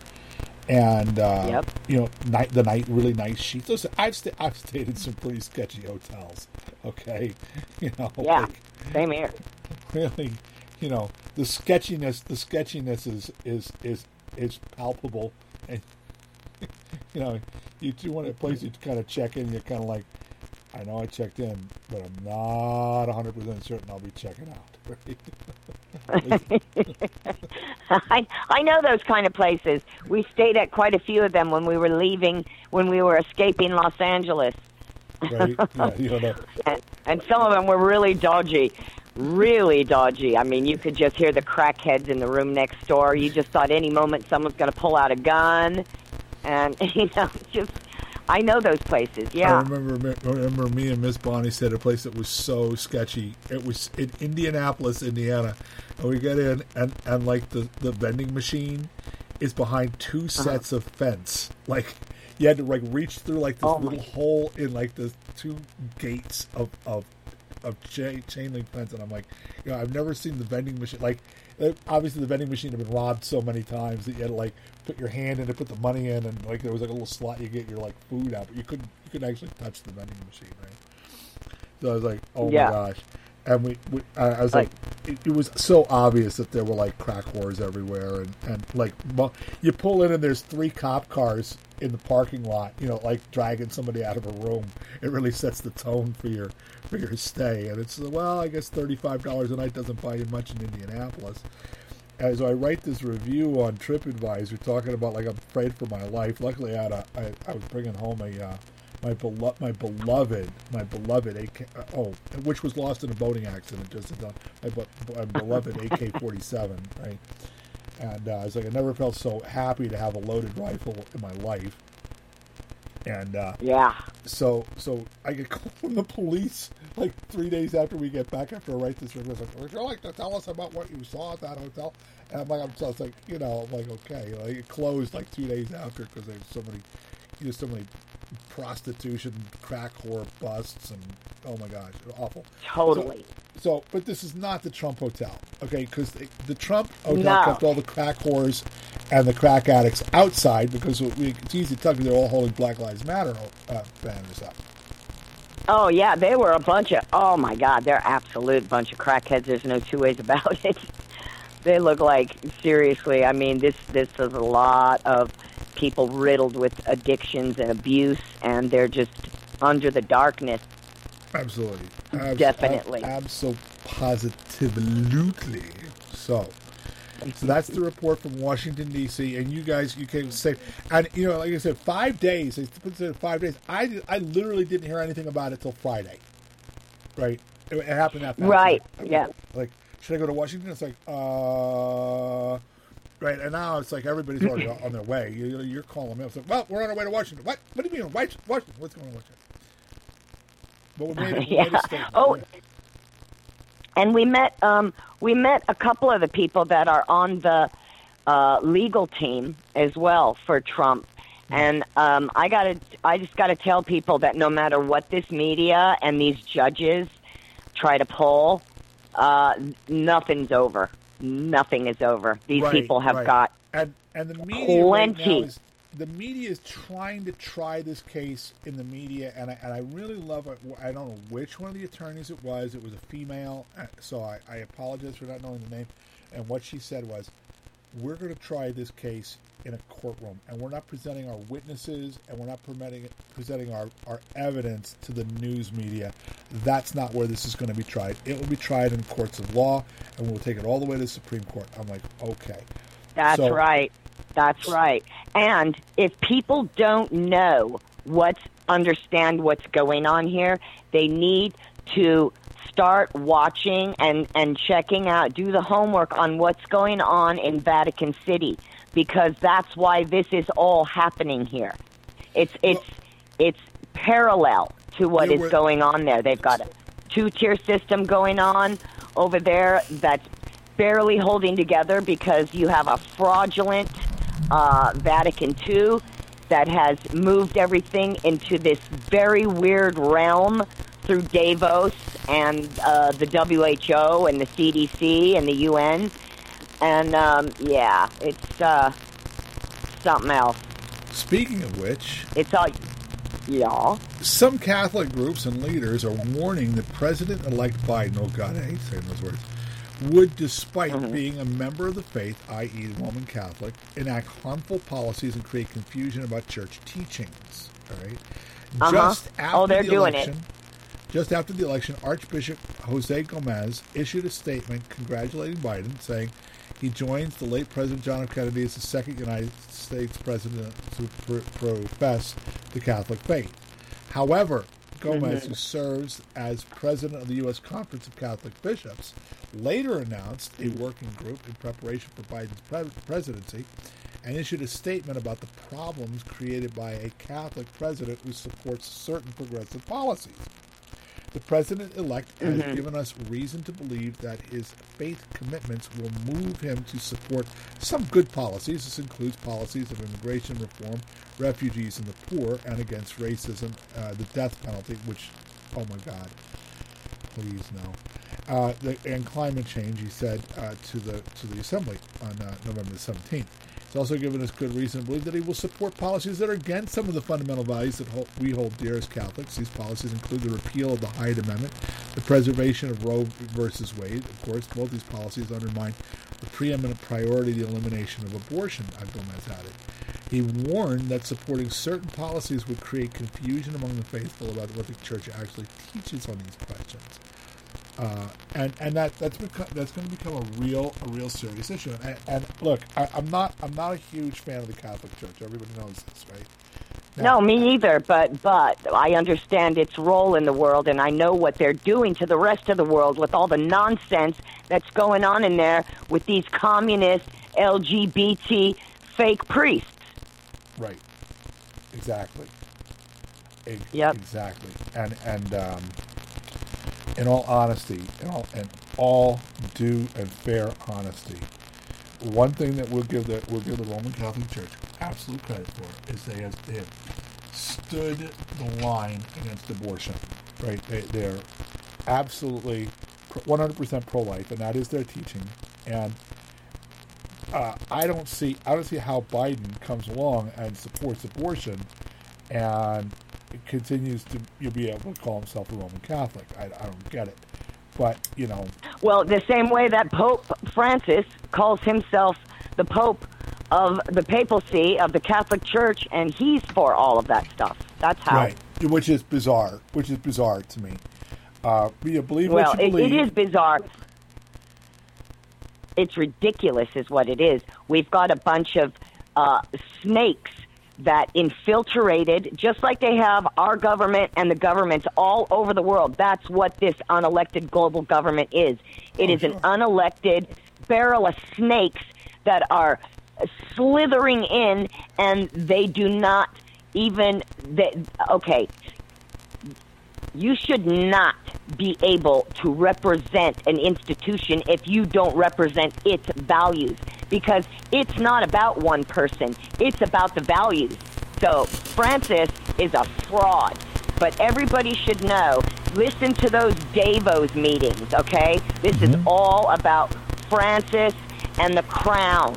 And uh, Yep. you know, night the night really nice sheets. Listen, I've sta- I've stayed in some pretty sketchy hotels. Okay, you know, Yeah, like, same here. really, you know, the sketchiness, the sketchiness is is is is palpable, and you know, you do want a place you kind of check in. You're kind of like, I know I checked in, but I'm not 100 percent certain I'll be checking out. Right? I I know those kind of places. We stayed at quite a few of them when we were leaving, when we were escaping Los Angeles, right? Yeah, you know, and, and some of them were really dodgy, really dodgy. I mean, you could just hear the crackheads in the room next door. You just thought any moment someone's going to pull out a gun, and you know, just I know those places. Yeah, I remember Remember, me and Miss Bonnie said a place that was so sketchy. It was in Indianapolis, Indiana, and we get in, and and like the the vending machine is behind two Uh-huh. sets of fence. Like you had to like reach through like this Oh, little hole in like the two gates of of of chain, chain link fence, and I'm like, you know, I've never seen the vending machine like. uh, Obviously, the vending machine had been robbed so many times that you had to like put your hand in to put the money in, and like there was like a little slot you get your like food out, but you couldn't you couldn't actually touch the vending machine, right? So I was like, oh Yeah. my gosh, and we, we I, I was like, it, it was so obvious that there were like crack whores everywhere, and and like you pull in and there's three cop cars in the parking lot, you know, like dragging somebody out of a room. It really sets the tone for your for your stay, and it's well, I guess thirty five dollars a night doesn't buy you much in Indianapolis as I write this review on TripAdvisor, talking about like I'm afraid for my life. Luckily, I had a, I, I was bringing home a uh, my beloved my beloved my beloved AK oh which was lost in a boating accident just a, my, my beloved AK-47 right. And uh, I was like, I never felt so happy to have a loaded rifle in my life. And uh, yeah. so so I get called from the police like three days after we get back after I write this review. Like, would you like to tell us about what you saw at that hotel? And I'm like, I'm just like, you know, I'm like, okay, like it closed like two days after because there's so many, you know, so many prostitution, crack whore busts, and oh my gosh, awful. Totally. So, but this is not the Trump Hotel, okay? Because the, Trump Hotel No. kept all the crack whores and the crack addicts outside because we, it's easy to tell because they're all holding Black Lives Matter uh, banners up. Oh yeah, they were a bunch of. Oh my God, they're absolute bunch of crackheads. There's no two ways about it. They look like seriously. I mean, this this is a lot of people riddled with addictions and abuse, and they're just under the darkness. Absolutely. Abs- Definitely. ab- Absolutely. So, so that's the report from Washington D.C. And you guys, you can say, and you know, like I said, five days. It's considered five days. I I literally didn't hear anything about it till Friday. Right. It, it happened that fast. Right, Like, yeah. Like, should I go to Washington? It's like, uh. Right, and now it's like everybody's already on their way. You, you're calling me. It's like, well, we're on our way to Washington. What? What do you mean, White- Washington? What's going on Washington? But we made, we made Yeah. a statement. Oh, and we met um, we met a couple of the people that are on the uh, legal team as well for Trump. And um, I got to I just got to tell people that no matter what this media and these judges try to pull, uh, nothing's over. Nothing is over. These Right, people have right. got and and the media right plenty. is the media is trying to try this case in the media, and I, and I really love it. I don't know which one of the attorneys it was. It was a female, uh, so I, I apologize for not knowing the name. And what she said was, "We're going to try this case in a courtroom, and we're not presenting our witnesses, and we're not presenting presenting our our evidence to the news media. That's not where this is going to be tried. It will be tried in courts of law, and we'll take it all the way to the Supreme Court." I'm like, okay. That's So- right. That's right. And if people don't know what's understand what's going on here, they need to start watching and and checking out, do the homework on what's going on in Vatican City because that's why this is all happening here. It's it's it's parallel to what is going on there. They've got a two-tier system going on over there that's barely holding together because you have a fraudulent uh, Vatican II that has moved everything into this very weird realm through Davos and uh, the WHO and the CDC and the UN. And um, yeah, it's uh, something else. Speaking of which, It's all, yeah. some Catholic groups and leaders are warning that President elect Biden, oh God, I hate saying those words, would, despite Mm-hmm. being a member of the faith, i.e., Roman Catholic, enact harmful policies and create confusion about church teachings. All right? Uh-huh. Just after Oh, they're the doing it. Just after the election, Archbishop Jose Gomez issued a statement congratulating Biden, saying he joins the late President John F. Kennedy as the second United States president to pr- profess the Catholic faith. However, Gomez, who serves as president of the U.S. Conference of Catholic Bishops, later announced a working group in preparation for Biden's pre- presidency and issued a statement about the problems created by a Catholic president who supports certain progressive policies. The president elect mm-hmm. has given us reason to believe that his faith commitments will move him to support some good policies. This includes policies of immigration reform, refugees and the poor, and against racism, uh, the death penalty, which, oh my God, please no. Uh, the, and climate change, he said uh, to the to the assembly on uh, November the 17th. It's also given us good reason to believe that he will support policies that are against some of the fundamental values that we hold dear as Catholics. These policies include the repeal of the Hyde Amendment, the preservation of Roe versus Wade. Of course, both these policies undermine the preeminent priority, the elimination of abortion, Gomez added. He warned that supporting certain policies would create confusion among the faithful about what the Church actually teaches on these questions uh, and and that that's become, that's going to become a real a real serious issue. And, and look, I, I'm not I'm not a huge fan of the Catholic Church. Everybody knows this, right? No, me either. But but I understand its role in the world, and I know what they're doing to the rest of the world with all the nonsense that's going on in there with these communist LGBT fake priests. Right. Exactly. Ex- Yep. Exactly. And and um, in all honesty, in all in all due and fair honesty, one thing that we'll give the we'll give the Roman Catholic Church absolute credit for is they have they have stood the line against abortion. Right. They they're absolutely 100% pro-life, and that is their teaching. And uh, I don't see I don't see how Biden comes along and supports abortion and continues to you'll be able to call himself a Roman Catholic. I, I don't get it, but you know, Well, the same way that Pope Francis calls himself the Pope of the papacy of the Catholic Church, and he's for all of that stuff. That's how. right? Which is bizarre. Which is bizarre to me. Uh, you believe Well, what you it, believe. it is bizarre. It's ridiculous, is what it is. We've got a bunch of uh, snakes that infiltrated, just like they have our government and the governments all over the world. That's what this unelected global government is. It Oh, is an unelected barrel of snakes that are slithering in, and they do not even. They, okay, you should not be able to represent an institution if you don't represent its values. Because it's not about one person. It's about the values. So francis is a fraud. But everybody should know listen to those davos meetings okay? This is all about francis and the crown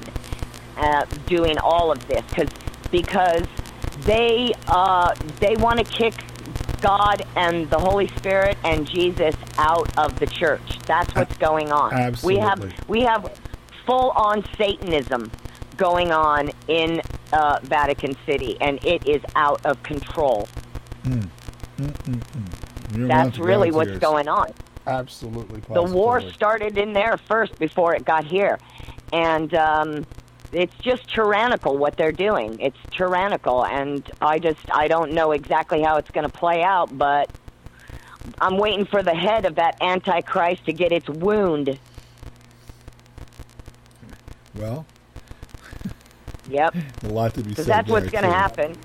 uh, doing all of this. Cause, because they uh, they want to kick God and the Holy Spirit and Jesus out of the church. That's what's going on. Absolutely. We have we have full on Satanism going on in uh, Vatican City, and it is out of control. You're That's really what's ears. going on. Absolutely. The war started in there first before it got here, and um, it's just tyrannical what they're doing. It's tyrannical, and I just I don't know exactly how it's going to play out, but I'm waiting for the head of that antichrist to get its wound. Well, Yep, a lot to be said. that's what's going to happen.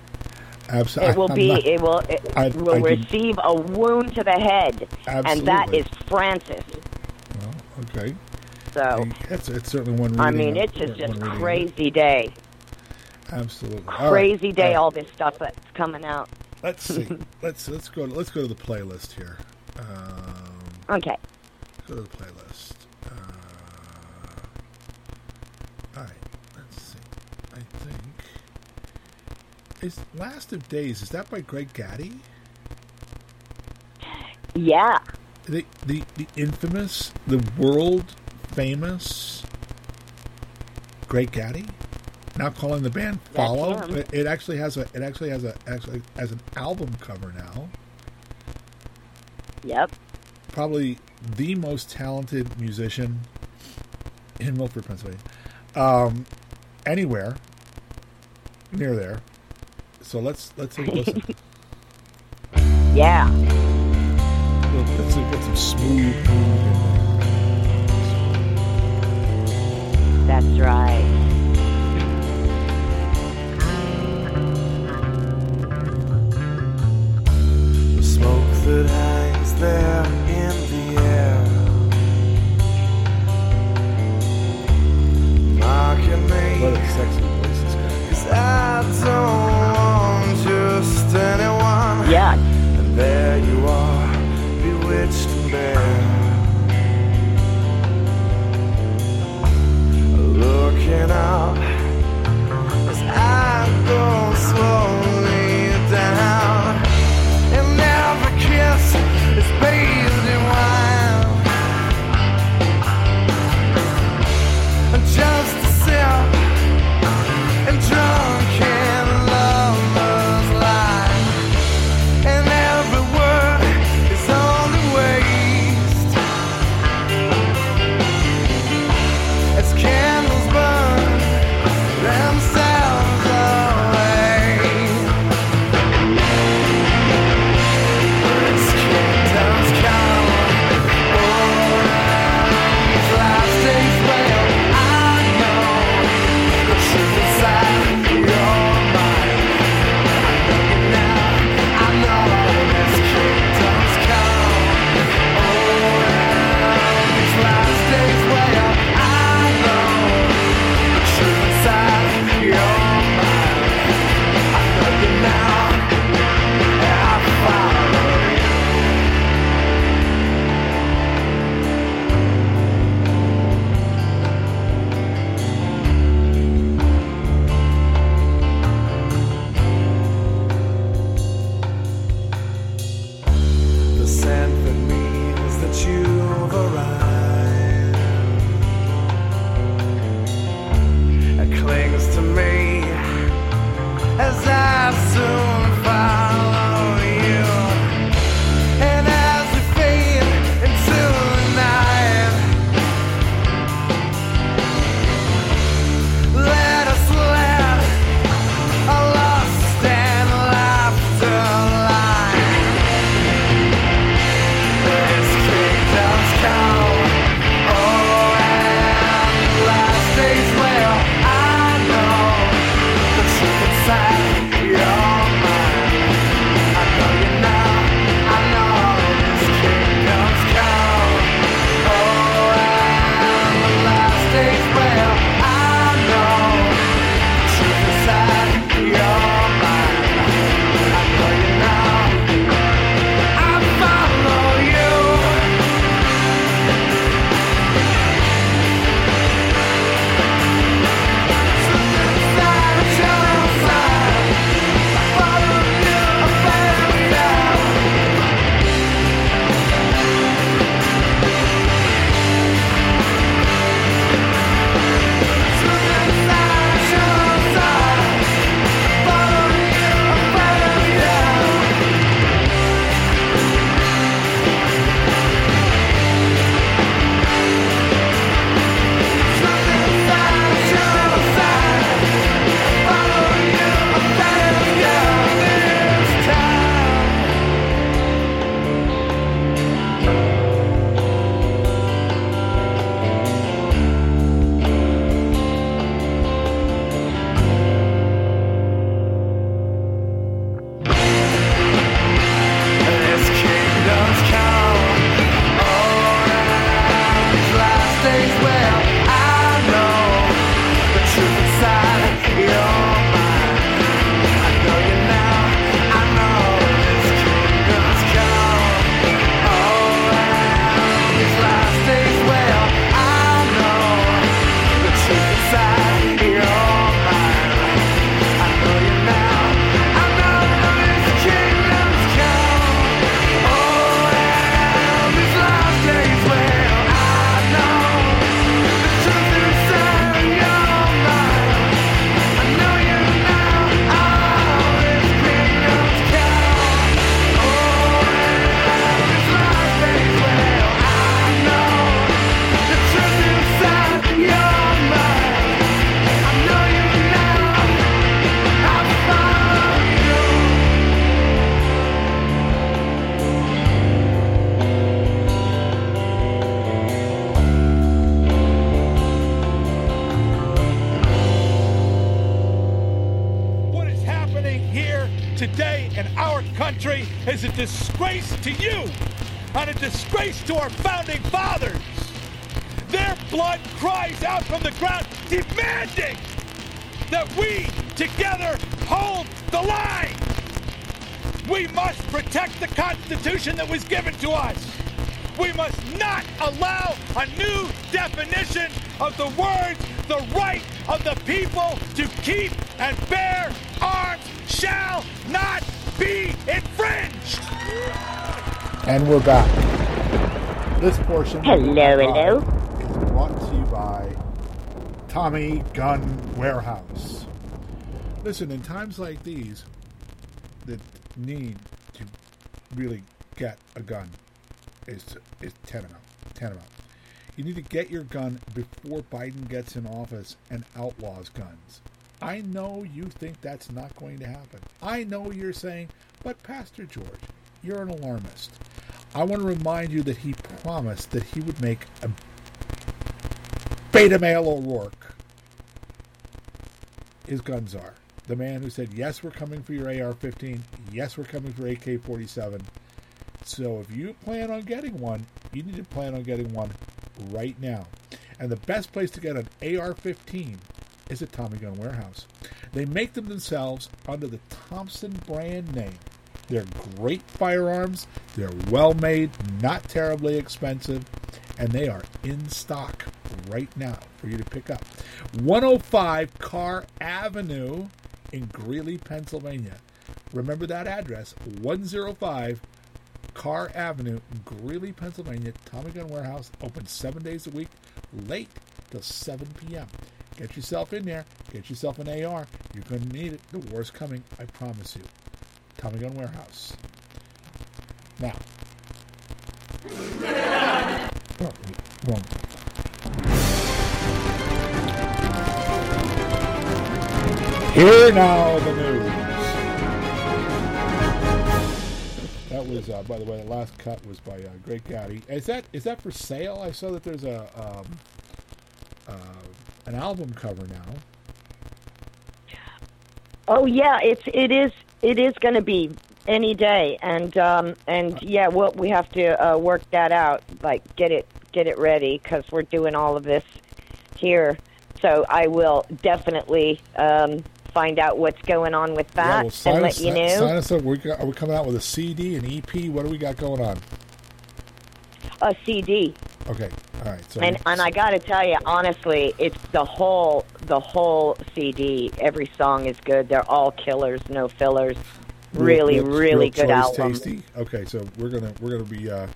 Absolutely. It will be it will it I- will I receive a wound to the head, and that is Absolutely. is Francis. Okay. So, It's, it's certainly one. I mean, it's just just reading of it. crazy day. Absolutely. Right. Crazy day, All all right. this stuff that's coming out. Let's see. let's let's go. Let's go to the playlist here. Um, Okay. go to the playlist. Uh, all right. Let's see. I think is Last of Days. Is that by Greg Gaddy? Yeah. The the the infamous, the world famous Great Gaddy. Now calling the band Follow. him. It, it actually has a. It actually has a. Actually has an album cover now. Yep. probably the most talented musician in Milford, Pennsylvania. Um, anywhere near there. So let's let's take a listen. Yeah. let's get some smooth That's right. We're back. This portion Hello, hello. is brought to you by Tommy Gun Warehouse. Listen, in times like these, the need to really get a gun is is tantamount. Tantamount. You need to get your gun before Biden gets in office and outlaws guns. I know you think that's not going to happen. I know you're saying, but Pastor George, you're an alarmist. I want to remind you that he promised that he would make a beta male O'Rourke his guns are. The man who said, Yes, we're coming for your AR 15. Yes, we're coming for AK 47. So if you plan on getting one, you need to plan on getting one right now. And the best place to get an AR 15 is at Tommy Gun Warehouse. They make them themselves under the Thompson brand name. They're great firearms, they're well made, not terribly expensive, and they are in stock right now for you to pick up. 105 Carr Avenue in Greeley, Pennsylvania. Remember that address 105 Carr Avenue, Greeley, Pennsylvania. Tommy Gun Warehouse open seven days a week, late till 7 p.m. Get yourself in there. Get yourself an AR. You're going to need it. The war's coming. I promise you. Tommy Gun Warehouse. Now. Oh, wrong. Here now the news. That was, uh, by the way, the last cut was by uh, Greg Gaddy. Is that is that for sale? I saw that there's a um, uh, an album cover now. Oh yeah, it's it is it is going to be any day, and um, and yeah, well, we have to uh, work that out, like get it get it ready because we're doing all of this here. So I will definitely um, find out what's going on with yeah, that well, and let us, you know. sign us up. We got, are we coming out with a CD, an EP? What do we got going on? A CD, Okay, all right. So and and I got to tell you honestly, it's the whole the whole CD. Every song is good. They're all killers, no fillers. Really, real- really real good album. Tasty. Okay, so we're gonna we're gonna be uh,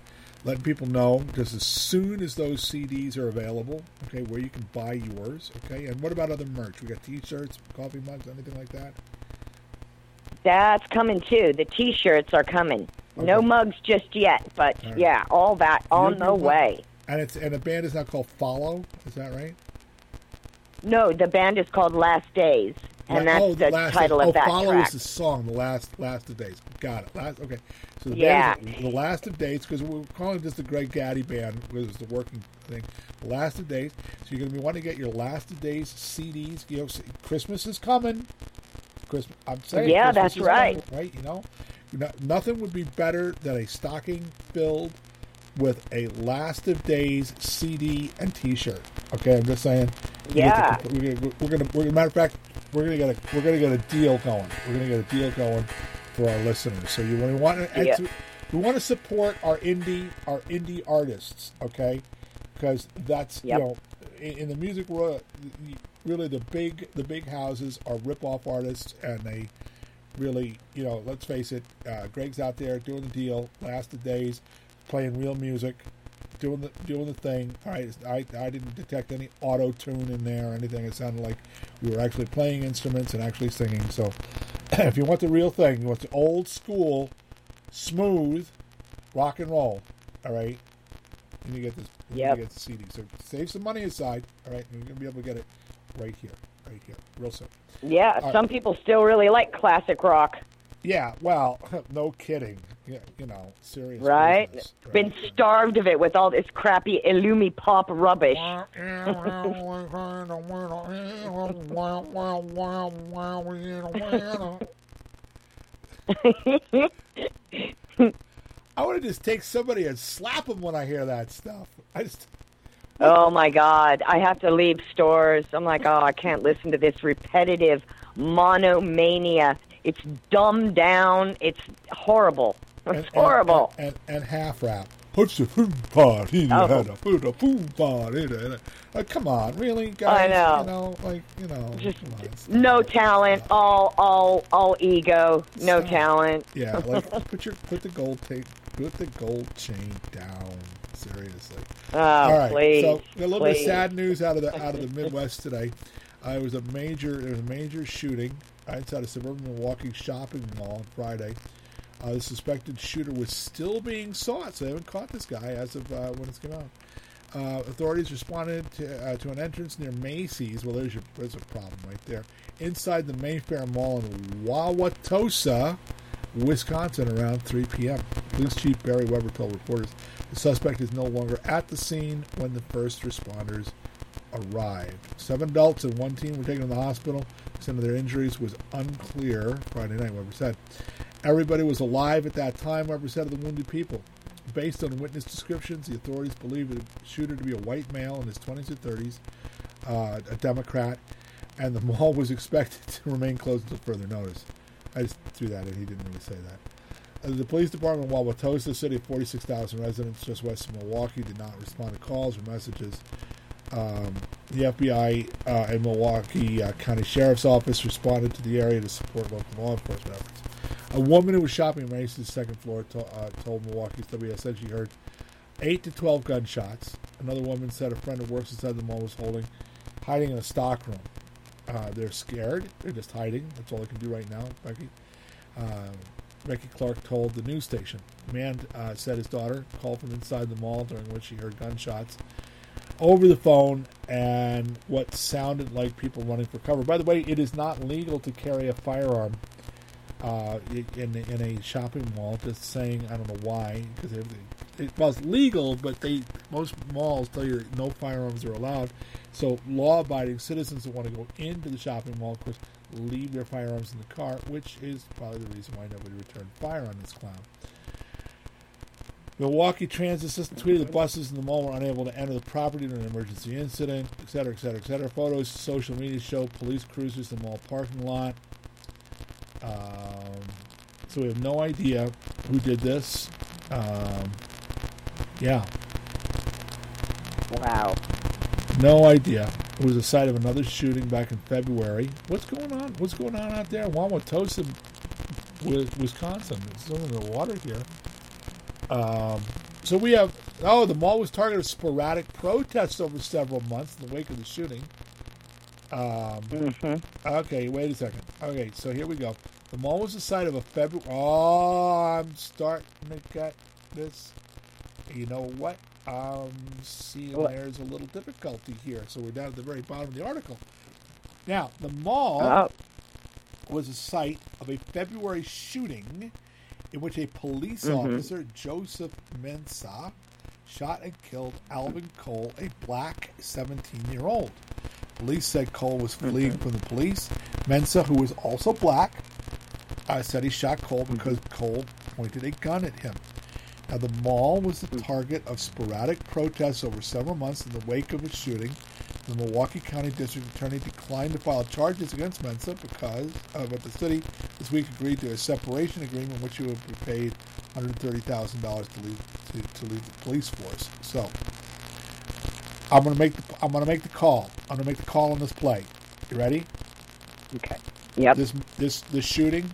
letting people know because as soon as those CDs are available, okay, where you can buy yours, okay. And what about other merch? We got T-shirts, coffee mugs, anything like that. That's coming too. The T-shirts are coming. No mugs just yet, but All right. yeah, all that on the way. And it's and the band is now called Follow. Is that right? No, the band is called Last Days, and La- that's oh, the last title oh, of that Follow track. is the song. The last last of days. Got it. Last okay. So the Yeah. band is the last of days because we're calling this the Greg Gaddy band because it's the working thing. The last of days. So you're going to be wanting to get your last of days CDs. You know, Christmas is coming. Christmas. I'm saying. Yeah, Christmas that's right. coming, right. You know, you know, nothing would be better than a stocking filled with a Last of Days CD and T-shirt. Okay, I'm just saying. Yeah. We're gonna, we're gonna, we're gonna, matter of fact, we're gonna get a, we're gonna get a deal going. We're gonna get a deal going for our listeners. So you we want to, Yeah. we want to support our indie, our indie artists. Okay, because that's Yep. you know, in, in the music world, really the big, the big houses are rip-off artists, and they really, you know, let's face it, uh, Greg's out there doing the deal, last of days, playing real music, doing the doing the thing. All right, I I didn't detect any auto tune in there or anything. It sounded like we were actually playing instruments and actually singing. So, if you want the real thing, you want the old school, smooth rock and roll. All right, and you get this. You need Yep. to get the CD. So save some money aside. All right, and you're gonna be able to get it right here, right here, real soon. Yeah, right. some people still really like classic rock, Yeah, well, no kidding. You know, serious. right? business, right? Been starved of it with all this crappy Illumi pop rubbish. I want to just take somebody and slap them when I hear that stuff. I just, Oh my God, I have to leave stores. I'm like, oh, I can't listen to this repetitive monomania. It's dumbed down. It's horrible. It's horrible. And, and, and half rap. Put the food pot in your Oh. head. Put the food pot in it. Like, come on, really, guys? I know. You know, like you know, Just on, no talent, all, all, all ego. No Stop. talent. Yeah, like put your put the gold tape, put the gold chain down. Seriously. Oh, All right. please. so a little bit of sad news out of the out of the Midwest today. Uh, it was a major there was a major shooting outside a suburban Milwaukee shopping mall on Friday. Uh, the suspected shooter was still being sought, so they haven't caught this guy as of uh, when it's come out. Uh, authorities responded to, uh, to an entrance near Macy's. Well, there's your there's a problem right there. Inside the Mayfair Mall in Wauwatosa, Wisconsin, around 3 p.m. Police Chief Barry Weber told reporters the suspect is no longer at the scene when the first responders arrived. Seven adults and one teen were taken to the hospital. Some of their injuries was unclear. Friday night, Weber said. Everybody was alive at that time, of the wounded people. Based on witness descriptions, the authorities believe the shooter to be a white male in his 20s or 30s, uh, a Democrat, and the mall was expected to remain closed until further notice. I just threw that in. He didn't really say that. Uh, the police department in Wauwatosa, city of 46,000 residents just west of Milwaukee, did not respond to calls or messages. Um, the FBI uh, and Milwaukee uh, County Sheriff's Office responded to the area to support local law enforcement efforts. A woman who was shopping at Macy's second floor to, uh, told Milwaukee's WISN she heard 8 to 12 gunshots. Another woman said a friend who works inside the mall was holding, hiding in a stock room. Uh, they're scared. They're just hiding. That's all they can do right now, Becky. Um, Becky Clark told the news station. The man uh, said his daughter called from inside the mall during which she heard gunshots over the phone and what sounded like people running for cover. By the way, it is not legal to carry a firearm uh, in in a shopping mall. Just saying, I don't know why, because it, was legal, but they most malls tell you that no firearms are allowed. So law-abiding citizens that want to go into the shopping mall, of course, leave their firearms in the car, which is probably the reason why nobody returned fire on this clown. Milwaukee Transit System tweeted the buses in the mall were unable to enter the property during an emergency incident, et cetera, et cetera, et cetera. Photos, social media show police cruisers in the mall parking lot. Um, so we have no idea who did this. Um, yeah, Wow. no idea. It was the site of another shooting back in February. What's going on? What's going on out there Wauwatosa, Wi- Wisconsin? It's still in the water here. Um, so we have. Oh, the mall was targeted of sporadic protests over several months in the wake of the shooting. Um, hmm Okay, wait a second. Okay, so here we go. The mall was the site of a February. Oh, I'm starting to get this. You know what? I'm seeing What? there's a little difficulty here. So we're down at the very bottom of the article. Now, the mall Oh, was a site of a February shooting in which a police Mhm. officer, Joseph Mensah, shot and killed Alvin Cole, a black 17 year old. Police said Cole was fleeing from the police. Mensah, who was also black, uh, said he shot Cole because Cole pointed a gun at him. Now, the mall was the target of sporadic protests over several months in the wake of a shooting. The Milwaukee County District Attorney declined to file charges against Mensah because of but the city this week agreed to a separation agreement in which he would be paid $130,000 to leave to, to leave the police force. So, I'm gonna make the I'm gonna make the call. I'm gonna make the call on this play. You ready? Okay. Yep. This this this shooting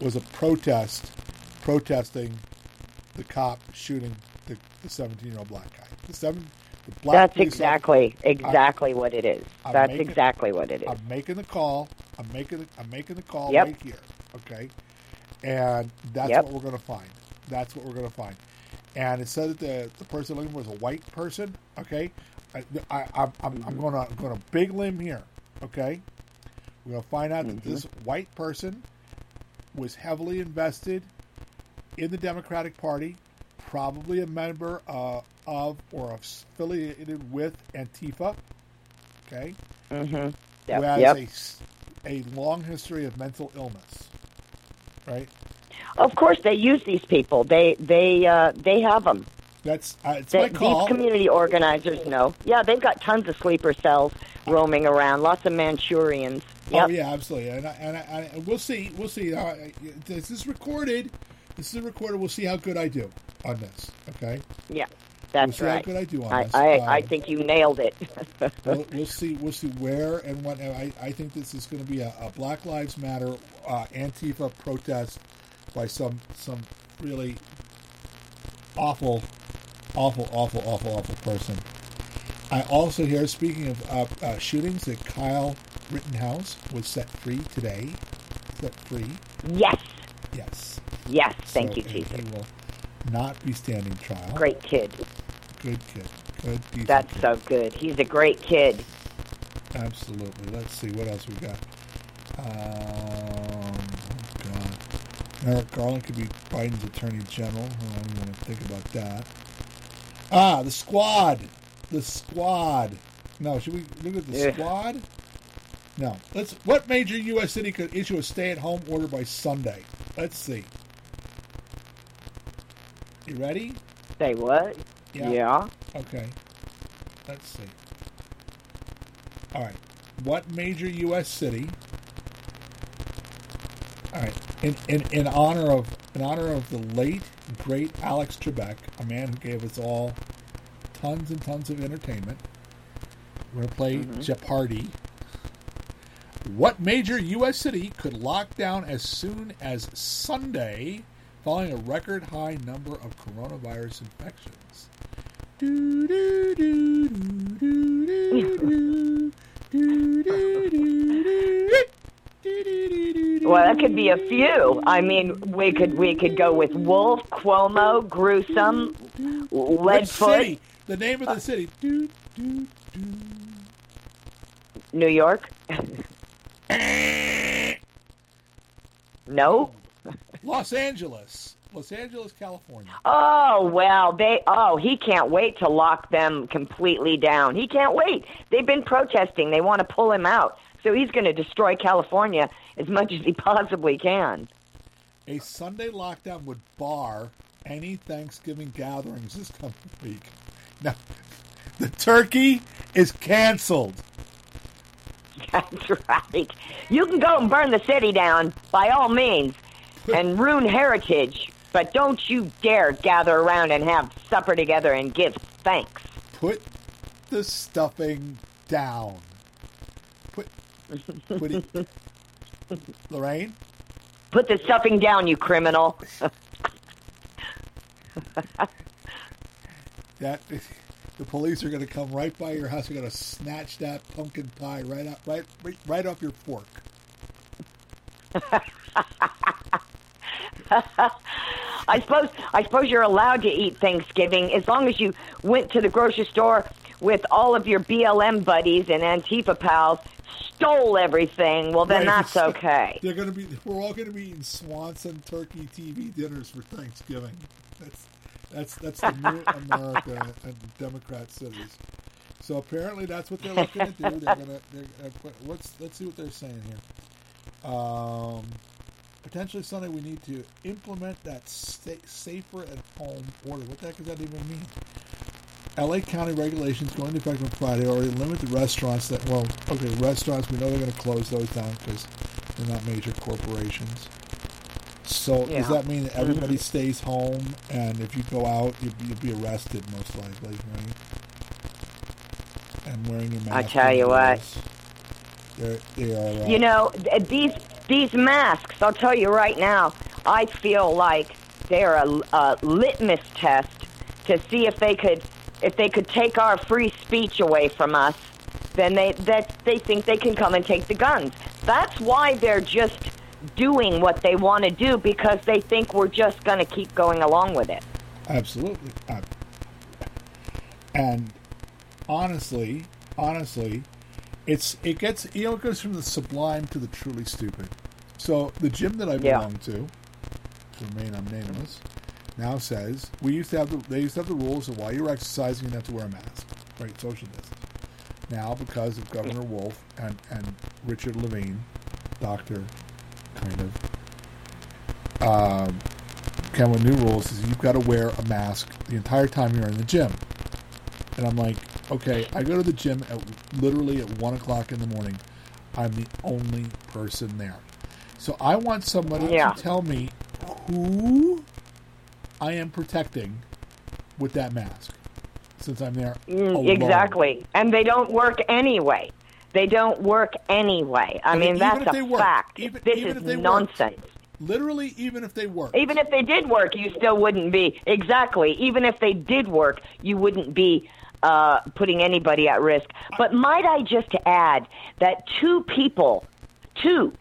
was a protest protesting the cop shooting the the 17 year old black guy. The seven That's exactly exactly what it is. I'm That's making- exactly what it is. I'm making the call. I'm making the, I'm making the call Yep. right here. Okay, and that's Yep. what we're going to find. That's what we're going to find. And it said that the the person looking for was a white person. Okay, I, I, I'm I'm, I'm going to I'm going to big limb here. Okay, we're going to find out that this white person was heavily invested in the Democratic Party, probably a member uh, of or affiliated with Antifa. Okay mm-hmm. who has yep. a, a long history of mental illness, right? Of course, they use these people. They they uh, they have them. That's uh, it's They, my call. These community organizers know. Yeah, they've got tons of sleeper cells roaming around. Lots of Manchurians. Yep. Oh yeah, absolutely, and I, and, I, and we'll see. We'll see. Uh, this is recorded. This is recorded. We'll see how good I do on this. Okay, Yeah, we'll that's how right. good I do on I, this. I, I Um, think you nailed it. we'll, we'll see. We'll see where and what. I, I think this is going to be a, a Black Lives Matter uh, Antifa protest by some some really awful, awful, awful, awful, awful person. I also hear, speaking of uh, uh, shootings, that Kyle Rittenhouse was set free today. Set free, yes, yes. yes. Thank So, you, Jesus. Not be standing trial. Great kid. Good kid. Good. That's kid. so good. He's a great kid. Absolutely. Let's see what else we got. Um, oh God, Merrick Garland could be Biden's Attorney General. Oh, I don't want to think about that. Ah, the squad. The squad. No, should we look at the Yeah. squad? No. Let's. What major U.S. city could issue a stay-at-home order by Sunday? Let's see. You ready? Say what? Yeah. Okay. Let's see. All right. What major U.S. city? All right. In, in in honor of in honor of the late great Alex Trebek, a man who gave us all tons and tons of entertainment. We're gonna play mm-hmm. Jeopardy. What major U.S. city could lock down as soon as Sunday, following a record high number of coronavirus infections? Do, do, do, do, do, do, do, do, do, do, do, do, do, do. Well, that could be a few. I mean, we could we could go with Wolf, Cuomo, Gruesome, Leadfoot? The name of the city. Do, do, do. New York. no. Los Angeles. Los Angeles, California. Oh well, they. Oh, he can't wait to lock them completely down. He can't wait. They've been protesting. They want to pull him out. So he's going to destroy California as much as he possibly can. A Sunday lockdown would bar any Thanksgiving gatherings this coming week. Now, the turkey is canceled. That's right. You can go and burn the city down by all means and ruin heritage, but don't you dare gather around and have supper together and give thanks. Put the stuffing down. Put, put it. Lorraine, Put the stuffing down, you criminal. that the police are going to come right by your house. They're going to snatch that pumpkin pie right up, right, right, right off your fork. I suppose I suppose you're allowed to eat Thanksgiving as long as you went to the grocery store with all of your BLM buddies and Antifa pals, stole everything. Well, then Right, that's okay. They're going to be. We're all going to be eating Swanson turkey TV dinners for Thanksgiving. That's that's that's the new America and the Democrat cities. So apparently that's what they're looking to do. They're gonna. They're, uh, put- what's let's see what they're saying here. Um, potentially something we need to implement that sa- safer at home order. What the heck does that even mean? LA County regulations going into effect on Friday already limit the restaurants that, well, okay, restaurants, we know they're going to close those down because they're not major corporations. So Yeah. does that mean that everybody stays home and if you go out, you'll be, you'll be arrested most likely, right? And wearing your mask. I tell you what. They're, they are. Uh, You know, these these masks. I'll tell you right now. I feel like they're a, a litmus test to see if they could if they could take our free speech away from us. Then they that they think they can come and take the guns. That's why they're just doing what they want to do because they think we're just going to keep going along with it. Absolutely. Uh, and honestly, honestly, it's it gets you know it goes from the sublime to the truly stupid. So the gym that I Yeah. belong to, to remain unanimous, now says we used to have the they used to have the rules of while you're exercising you have to wear a mask, right? Social distance. Now because of Governor Wolf and and Richard Levine, doctor, kind of. Um, Ken with new rules is you've got to wear a mask the entire time you're in the gym. And I'm like, okay, I go to the gym at literally at one o'clock in the morning. I'm the only person there. So I want somebody Yeah. to tell me who I am protecting with that mask. Since I'm there Mm. Exactly. And they don't work anyway. They don't work anyway. I mean, that's a work, fact. even- this even is if they work. nonsense. Literally, even if they work. Even if they did work, you still wouldn't be. Exactly. Even if they did work, you wouldn't be uh, putting anybody at risk. But might I just add that two people, two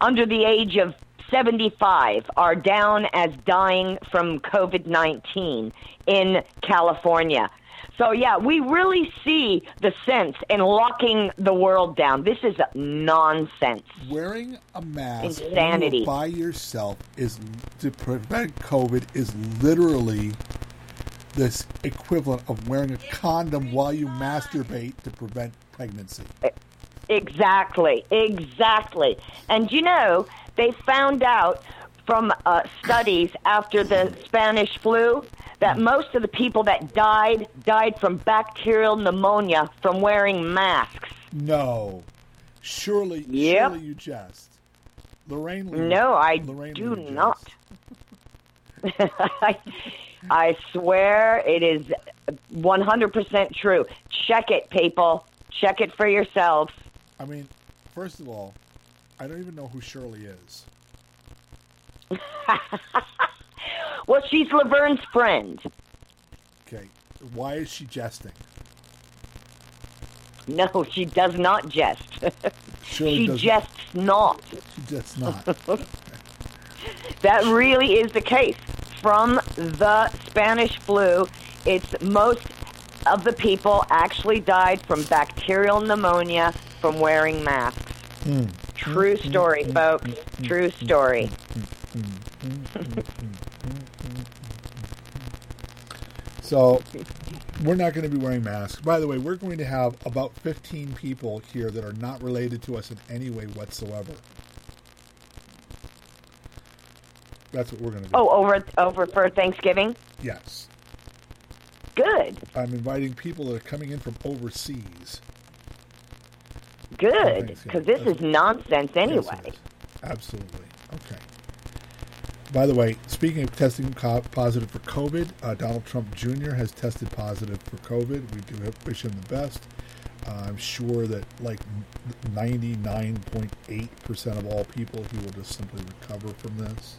under the age of 75 are down as dying from COVID 19 in California. So, yeah, we really see the sense in locking the world down. This is nonsense. wearing a mask Insanity. by yourself is to prevent COVID is literally this equivalent of wearing a condom while you masturbate to prevent pregnancy. Exactly, exactly. And you know, they found out from uh, studies after the Spanish flu that most of the people that died died from bacterial pneumonia from wearing masks. No, surely, Yep. surely you jest. Lorraine, No, I Lorraine do not. I, swear it is 100% true. Check it, people. Check it for yourselves. I mean, first of all, I don't even know who Shirley is. Well, she's Laverne's friend. Okay, why is she jesting? No, she does not jest. She doesn't- jests not. She does not. That really is the case. From the Spanish flu, it's most of the people actually died from bacterial pneumonia from wearing masks. Hmm. True hmm. story, hmm. folks. Hmm. True story. So we're not going to be wearing masks. By the way, we're going to have about 15 people here that are not related to us in any way whatsoever. That's what we're going to do. Oh, over over for Thanksgiving. Yes. Good, I'm inviting people that are coming in from overseas. good. Because this is nonsense anyway. is. Absolutely. Okay. By the way, speaking of testing co- positive for COVID, uh, Donald Trump Jr. has tested positive for COVID. We do wish him the best. Uh, I'm sure that like 99.8% of all people, he will just simply recover from this.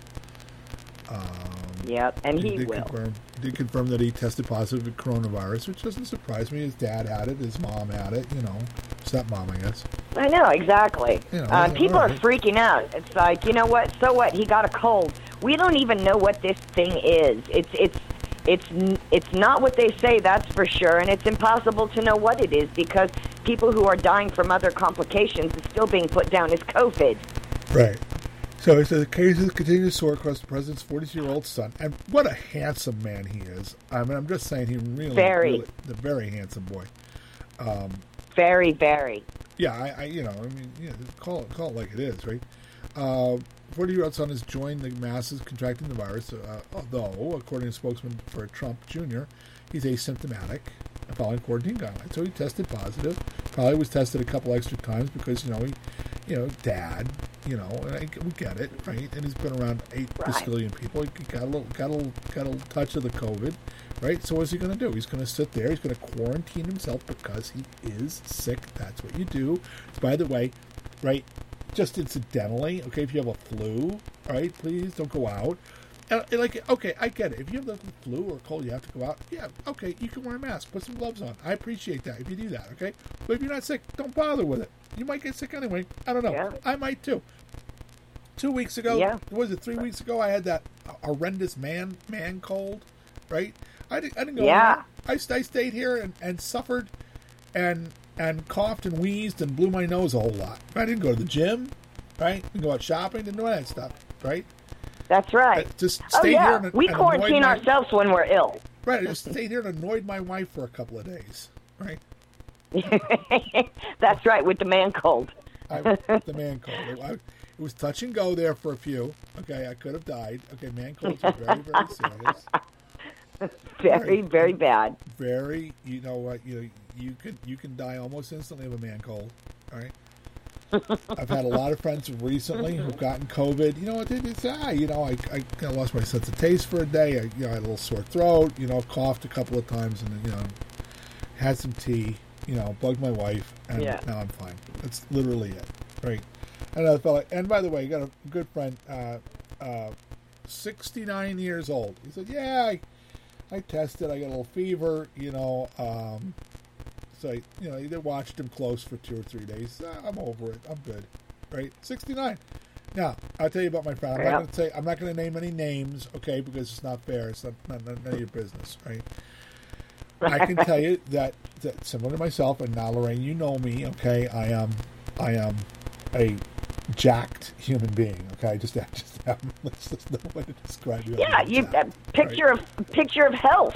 Um, Yep, and he did will. Confirm, did confirm that he tested positive for coronavirus, which doesn't surprise me. His dad had it, his mom had it, you know, stepmom, I guess. I know exactly. Yeah, uh, well, people are freaking out. It's like, you know what? So what? He got a cold. We don't even know what this thing is. It's it's it's it's not what they say. That's for sure. And it's impossible to know what it is because people who are dying from other complications is still being put down as COVID. Right. So it says the cases continue to soar across the president's 42-year-old son, and what a handsome man he is. I mean, I'm just saying he really, Very. really the very handsome boy. Very, very. Yeah, I, I you know, I mean, yeah, call it call it like it is, right? Uh, 40 year old son has joined the masses contracting the virus, uh, although, according to spokesman for Trump Jr., he's asymptomatic following quarantine guidelines. So he tested positive. Probably was tested a couple extra times because, you know, he, you know, dad, you know, and I, we get it, right? And he's been around eight Right. bazillion people. He got a little, got a little, got a little touch of the COVID, right? So what's he going to do? He's going to sit there. He's going to quarantine himself because he is sick. That's what you do. By the way, right? Just incidentally, okay, if you have a flu, right, please don't go out. And, and like, okay, I get it. If you have the flu or cold, you have to go out. Yeah, okay, you can wear a mask, put some gloves on. I appreciate that if you do that, okay? But if you're not sick, don't bother with it. You might get sick anyway. I don't know. Yeah. I might too. Two weeks ago, Yeah. was it three weeks ago? I had that horrendous man man cold, right? I didn't, I didn't go. Yeah. anywhere. I, I stayed here and, and suffered and and coughed and wheezed and blew my nose a whole lot. I didn't go to the gym, right? Didn't go out shopping, didn't do any of that stuff, right? That's right. I just Oh yeah, here and, we and quarantine my- ourselves when we're ill. Right, I just stayed here and annoyed my wife for a couple of days, right? That's right, with the man cold. I, the man cold. I, it was touch and go there for a few. Okay, I could have died. Okay, man colds are very, very serious. Very, Right. very bad. Very, you know what? You you can you can die almost instantly of a man cold. All right. I've had a lot of friends recently who've gotten COVID. You know what? Say, ah, you know, I, I kind of lost my sense of taste for a day. I, you know, I had a little sore throat. You know, coughed a couple of times, and you know, had some tea. You know, bugged my wife, and Yeah. now I'm fine. That's literally it, right? Another fella. And by the way, you got a good friend, uh, uh, 69 years old. He said, "Yeah, I, I tested. I got a little fever. You know, um, so you know, they watched him close for two or three days. Ah, I'm over it. I'm good. Right? 69. Now, I'll tell you about my friend. I'm Yeah. not going to say. I'm not going to name any names, okay? Because it's not fair. It's not, not, not none of your business, right? I can tell you that, that similar to myself, and now Lorraine, you know me, okay? I am, I am a jacked human being, okay? Just, just have, that's just no way to describe you. Yeah, you jacked, uh, picture right? of picture of health.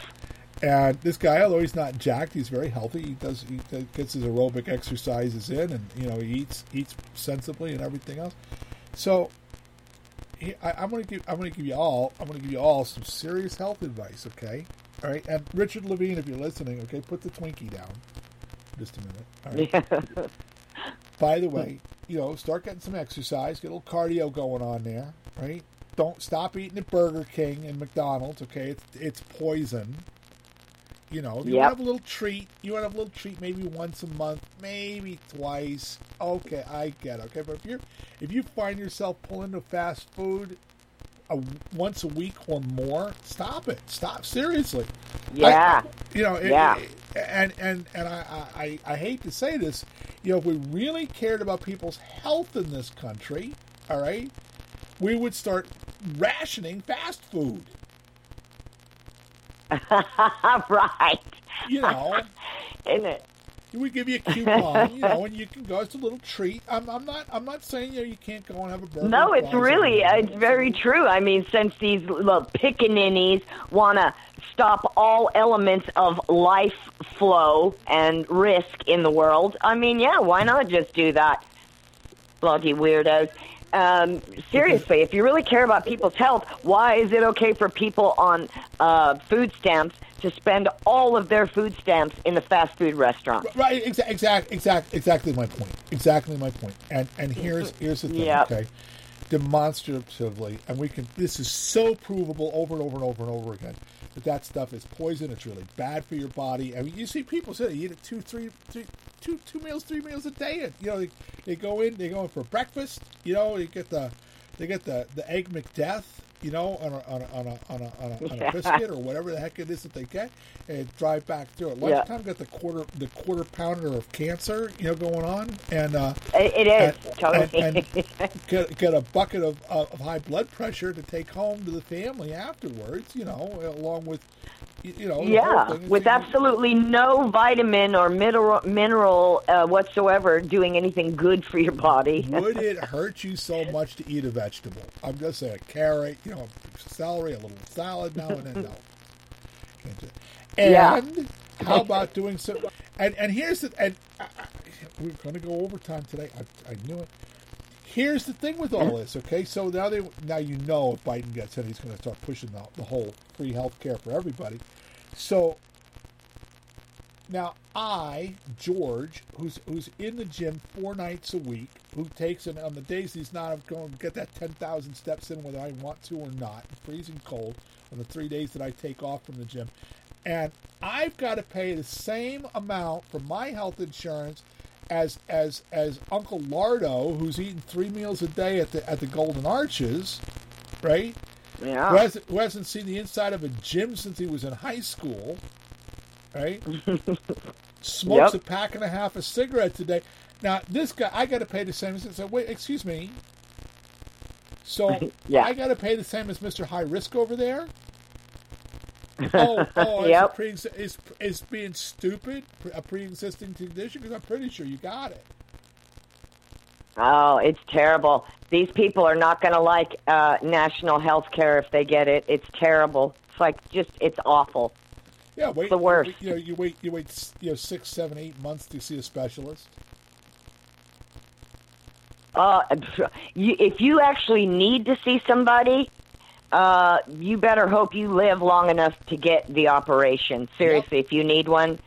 And this guy, although he's not jacked, he's very healthy. He does he gets his aerobic exercises in, and you know he eats eats sensibly and everything else. So he, I, I'm going to give I'm going to give you all I'm going to give you all some serious health advice. Okay, all right. And Richard Levine, if you're listening, okay, put the Twinkie down. Just a minute. All right. By the way, you know, start getting some exercise, get a little cardio going on there, right? Don't stop eating at Burger King and McDonald's, okay? It's it's poison. You know, you Yep. want to have a little treat, you want to have a little treat maybe once a month, maybe twice. Okay, I get it, okay. But if you're if you find yourself pulling to fast food a, once a week or more, stop it. Stop seriously. Yeah. I- you know, it- Yeah. it- and and and I, I I hate to say this, you know, if we really cared about people's health in this country, all right, we would start rationing fast food. right. You know, Isn't it? we give you a coupon, you know, and you can go. It's a little treat. I'm, I'm not. I'm not saying you know you can't go and have a burger. No, it's really it's very true. I mean, since these little pickaninnies want to stop all elements of life flow and risk in the world, I mean, yeah, why not just do that? Bloody weirdos. Um, seriously, if you really care about people's health, why is it okay for people on uh, food stamps to spend all of their food stamps in the fast food restaurant? Right, exact, exact, exact, exactly my point. Exactly my point. And and here's here's the thing. Yep. Okay, demonstratively, and we can. This is so provable over and over and over and over again that that stuff is poison. It's really bad for your body. I mean, you see people say they eat it two, three, three, two, two meals, three meals a day. And, you know, they, they go in, they go in for breakfast. You know, they get the they get the the egg McDeath. You know, on a on a on a on a, on a, on a biscuit or whatever the heck it is that they get, and drive back through it. Yeah. Lunchtime, got the quarter the quarter pounder of cancer, you know, going on, and uh, It, it is and- totally. and- get get a bucket of, of high blood pressure to take home to the family afterwards. You know, along with you know Yeah, with absolutely no vitamin or mineral mineral uh, whatsoever doing anything good for your body. Would it hurt you so much to eat a vegetable? I'm just saying, a carrot, you know, celery, a little salad now and then. No, it. Yeah. And how about doing some? And and here's the and I, I, we're going to go overtime today. I, I knew it. Here's the thing with all this, okay? So now they now you know if Biden gets in, he's going to start pushing the, the whole free health care for everybody. So now I, George, who's who's in the gym four nights a week, who takes and on the days he's not I'm going to get that ten thousand steps in whether I want to or not, freezing cold on the three days that I take off from the gym, and I've got to pay the same amount for my health insurance as as as Uncle Lardo, who's eating three meals a day at the at the Golden Arches, right? Yeah. Who hasn't, who hasn't seen the inside of a gym since he was in high school, right? Smokes Yep. a pack and a half of cigarettes a day. Now this guy, I got to pay the same. as So wait, excuse me. So Yeah. I got to pay the same as Mister High Risk over there. Oh, oh, it's, Yep. a pre- it's, it's being stupid, a pre-existing condition. Because I'm pretty sure you got it. Oh, it's terrible. These people are not going to like uh, national health care if they get it. It's terrible. It's like just, it's awful. Yeah, wait. the worst. You know, you wait, you wait, you know, six, seven, eight months to see a specialist. Uh, you, if you actually need to see somebody, uh, you better hope you live long enough to get the operation. Seriously, if you need one,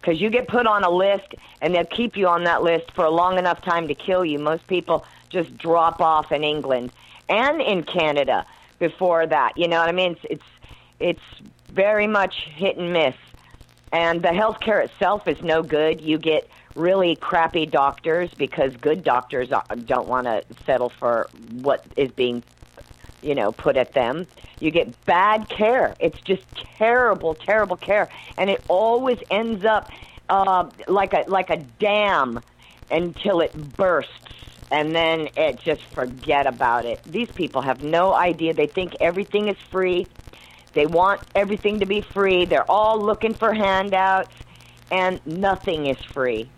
because you get put on a list and they'll keep you on that list for a long enough time to kill you. Most people just drop off in England and in Canada before that. You know what I mean? It's it's, it's very much hit and miss and the healthcare itself is no good. You get really crappy doctors because good doctors uh, don't want to settle for what is being, you know, put at them. You get bad care. It's just terrible, terrible care, and it always ends up uh, like a like a dam until it bursts. And then it just forget about it. These people have no idea. They think everything is free. They want everything to be free. They're all looking for handouts, and nothing is free.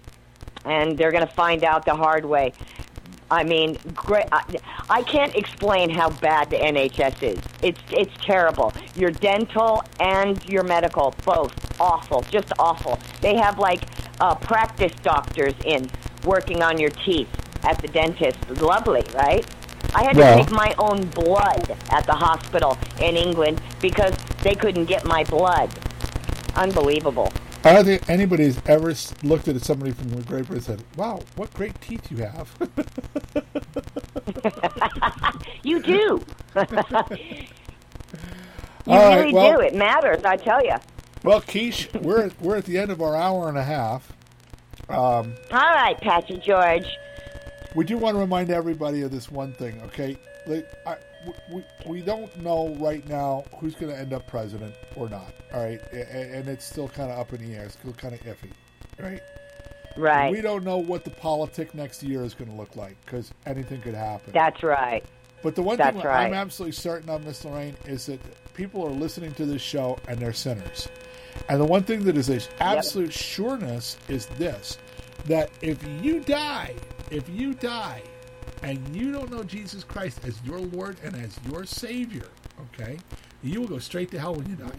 And they're going to find out the hard way. I mean, great. I, I can't explain how bad the NHS is. It's it's terrible. Your dental and your medical, both awful, just awful. They have like uh, practice doctors in working on your teeth at the dentist. Lovely, right? I had to take my own blood at the hospital in England because they couldn't get my blood. Unbelievable. I don't think anybody's ever looked at somebody from Great Britain and said, "Wow, what great teeth you have." You do. you All right, really well- do. It matters, I tell you. well, Keish, we're we're at the end of our hour and a half. Um, All right, Pastor George. We do want to remind everybody of this one thing, okay? Like, I, we, we don't know right now who's going to end up president or not, all right? A- And it's still kind of up in the air. It's still kind of iffy, right? Right. We don't know what the politic next year is going to look like because anything could happen. That's right. But the one That's thing right. I'm absolutely certain of, Miss Lorraine, is that people are listening to this show and they're sinners. And the one thing that is a absolute sureness is this: that if you die, if you die, and you don't know Jesus Christ as your Lord and as your Savior, okay, you will go straight to hell when you die.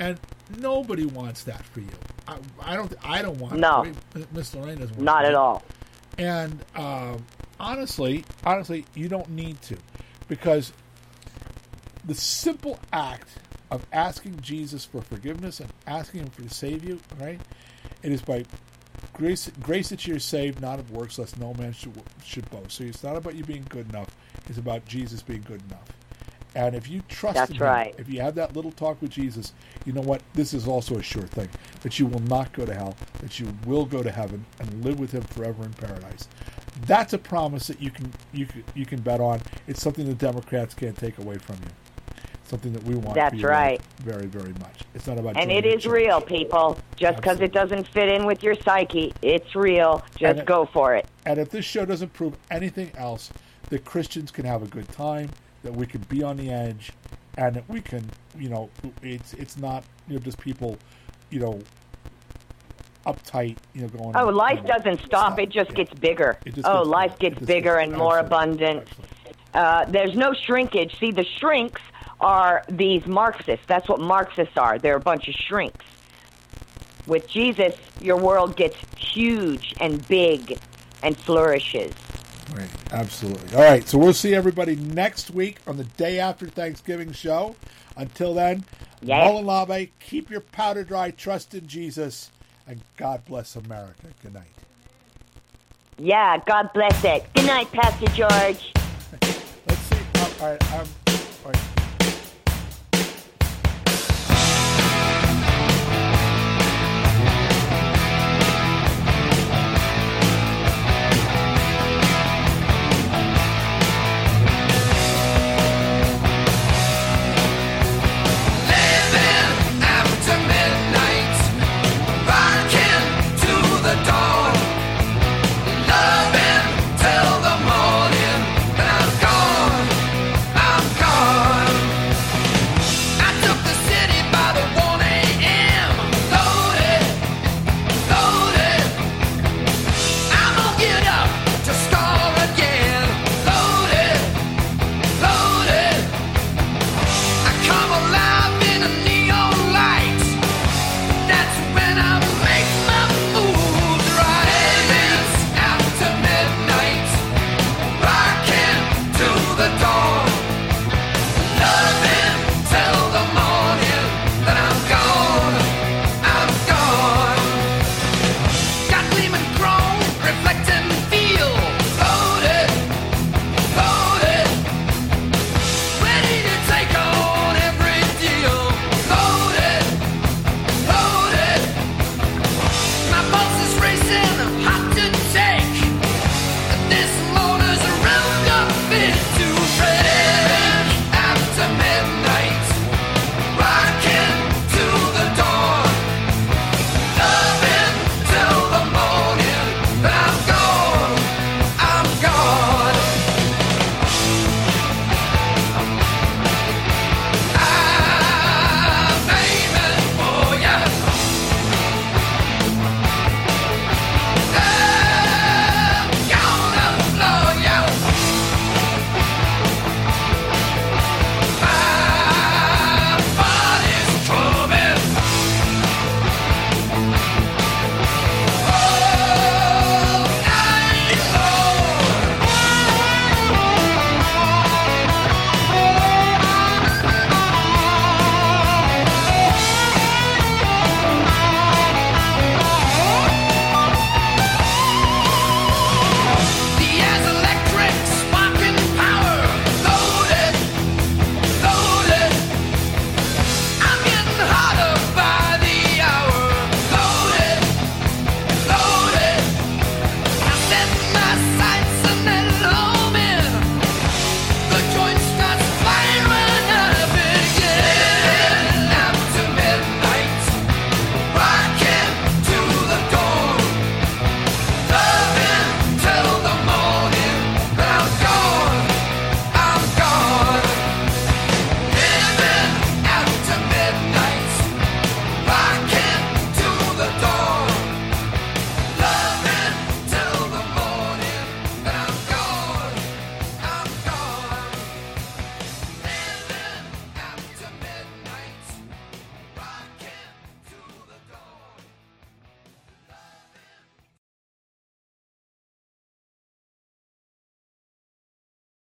And nobody wants that for you. I, I don't. I don't want. No. it. Miss Lorraine doesn't want Not it. at all. And um, honestly, honestly, you don't need to, because the simple act of asking Jesus for forgiveness and asking Him to save you, right? It is by grace, grace that you're saved, not of works, lest no man should should boast. So it's not about you being good enough; it's about Jesus being good enough. And if you trust That's Him, right. if you have that little talk with Jesus, you know what? This is also a sure thing that you will not go to hell, that you will go to heaven and live with Him forever in paradise. That's a promise that you can you can you can bet on. It's something the Democrats can't take away from you. Something that we want. That's right. very very much. It's not about And it is it a is church. real, people. Just because it doesn't fit in with your psyche, it's real. Just it- go for it. And if this show doesn't prove anything else, that Christians can have a good time, that we can be on the edge, and that we can, you know, it's it's not you know just people, you know, uptight, you know, going. Oh, life you know, doesn't stop. It just yeah. gets bigger. It just oh, gets life gets bigger gets- and more absolutely, abundant. absolutely. Uh, there's no shrinkage. See, the shrinks are these Marxists. That's what Marxists are. They're a bunch of shrinks. With Jesus, your world gets huge and big and flourishes. Right, absolutely. All right, so we'll see everybody next week on the day after Thanksgiving show. Until then, Yeah. Mullen keep your powder dry, trust in Jesus, and God bless America. Good night. Yeah, God bless it. Good night, Pastor George. Let's see. Oh, all right, um, all right.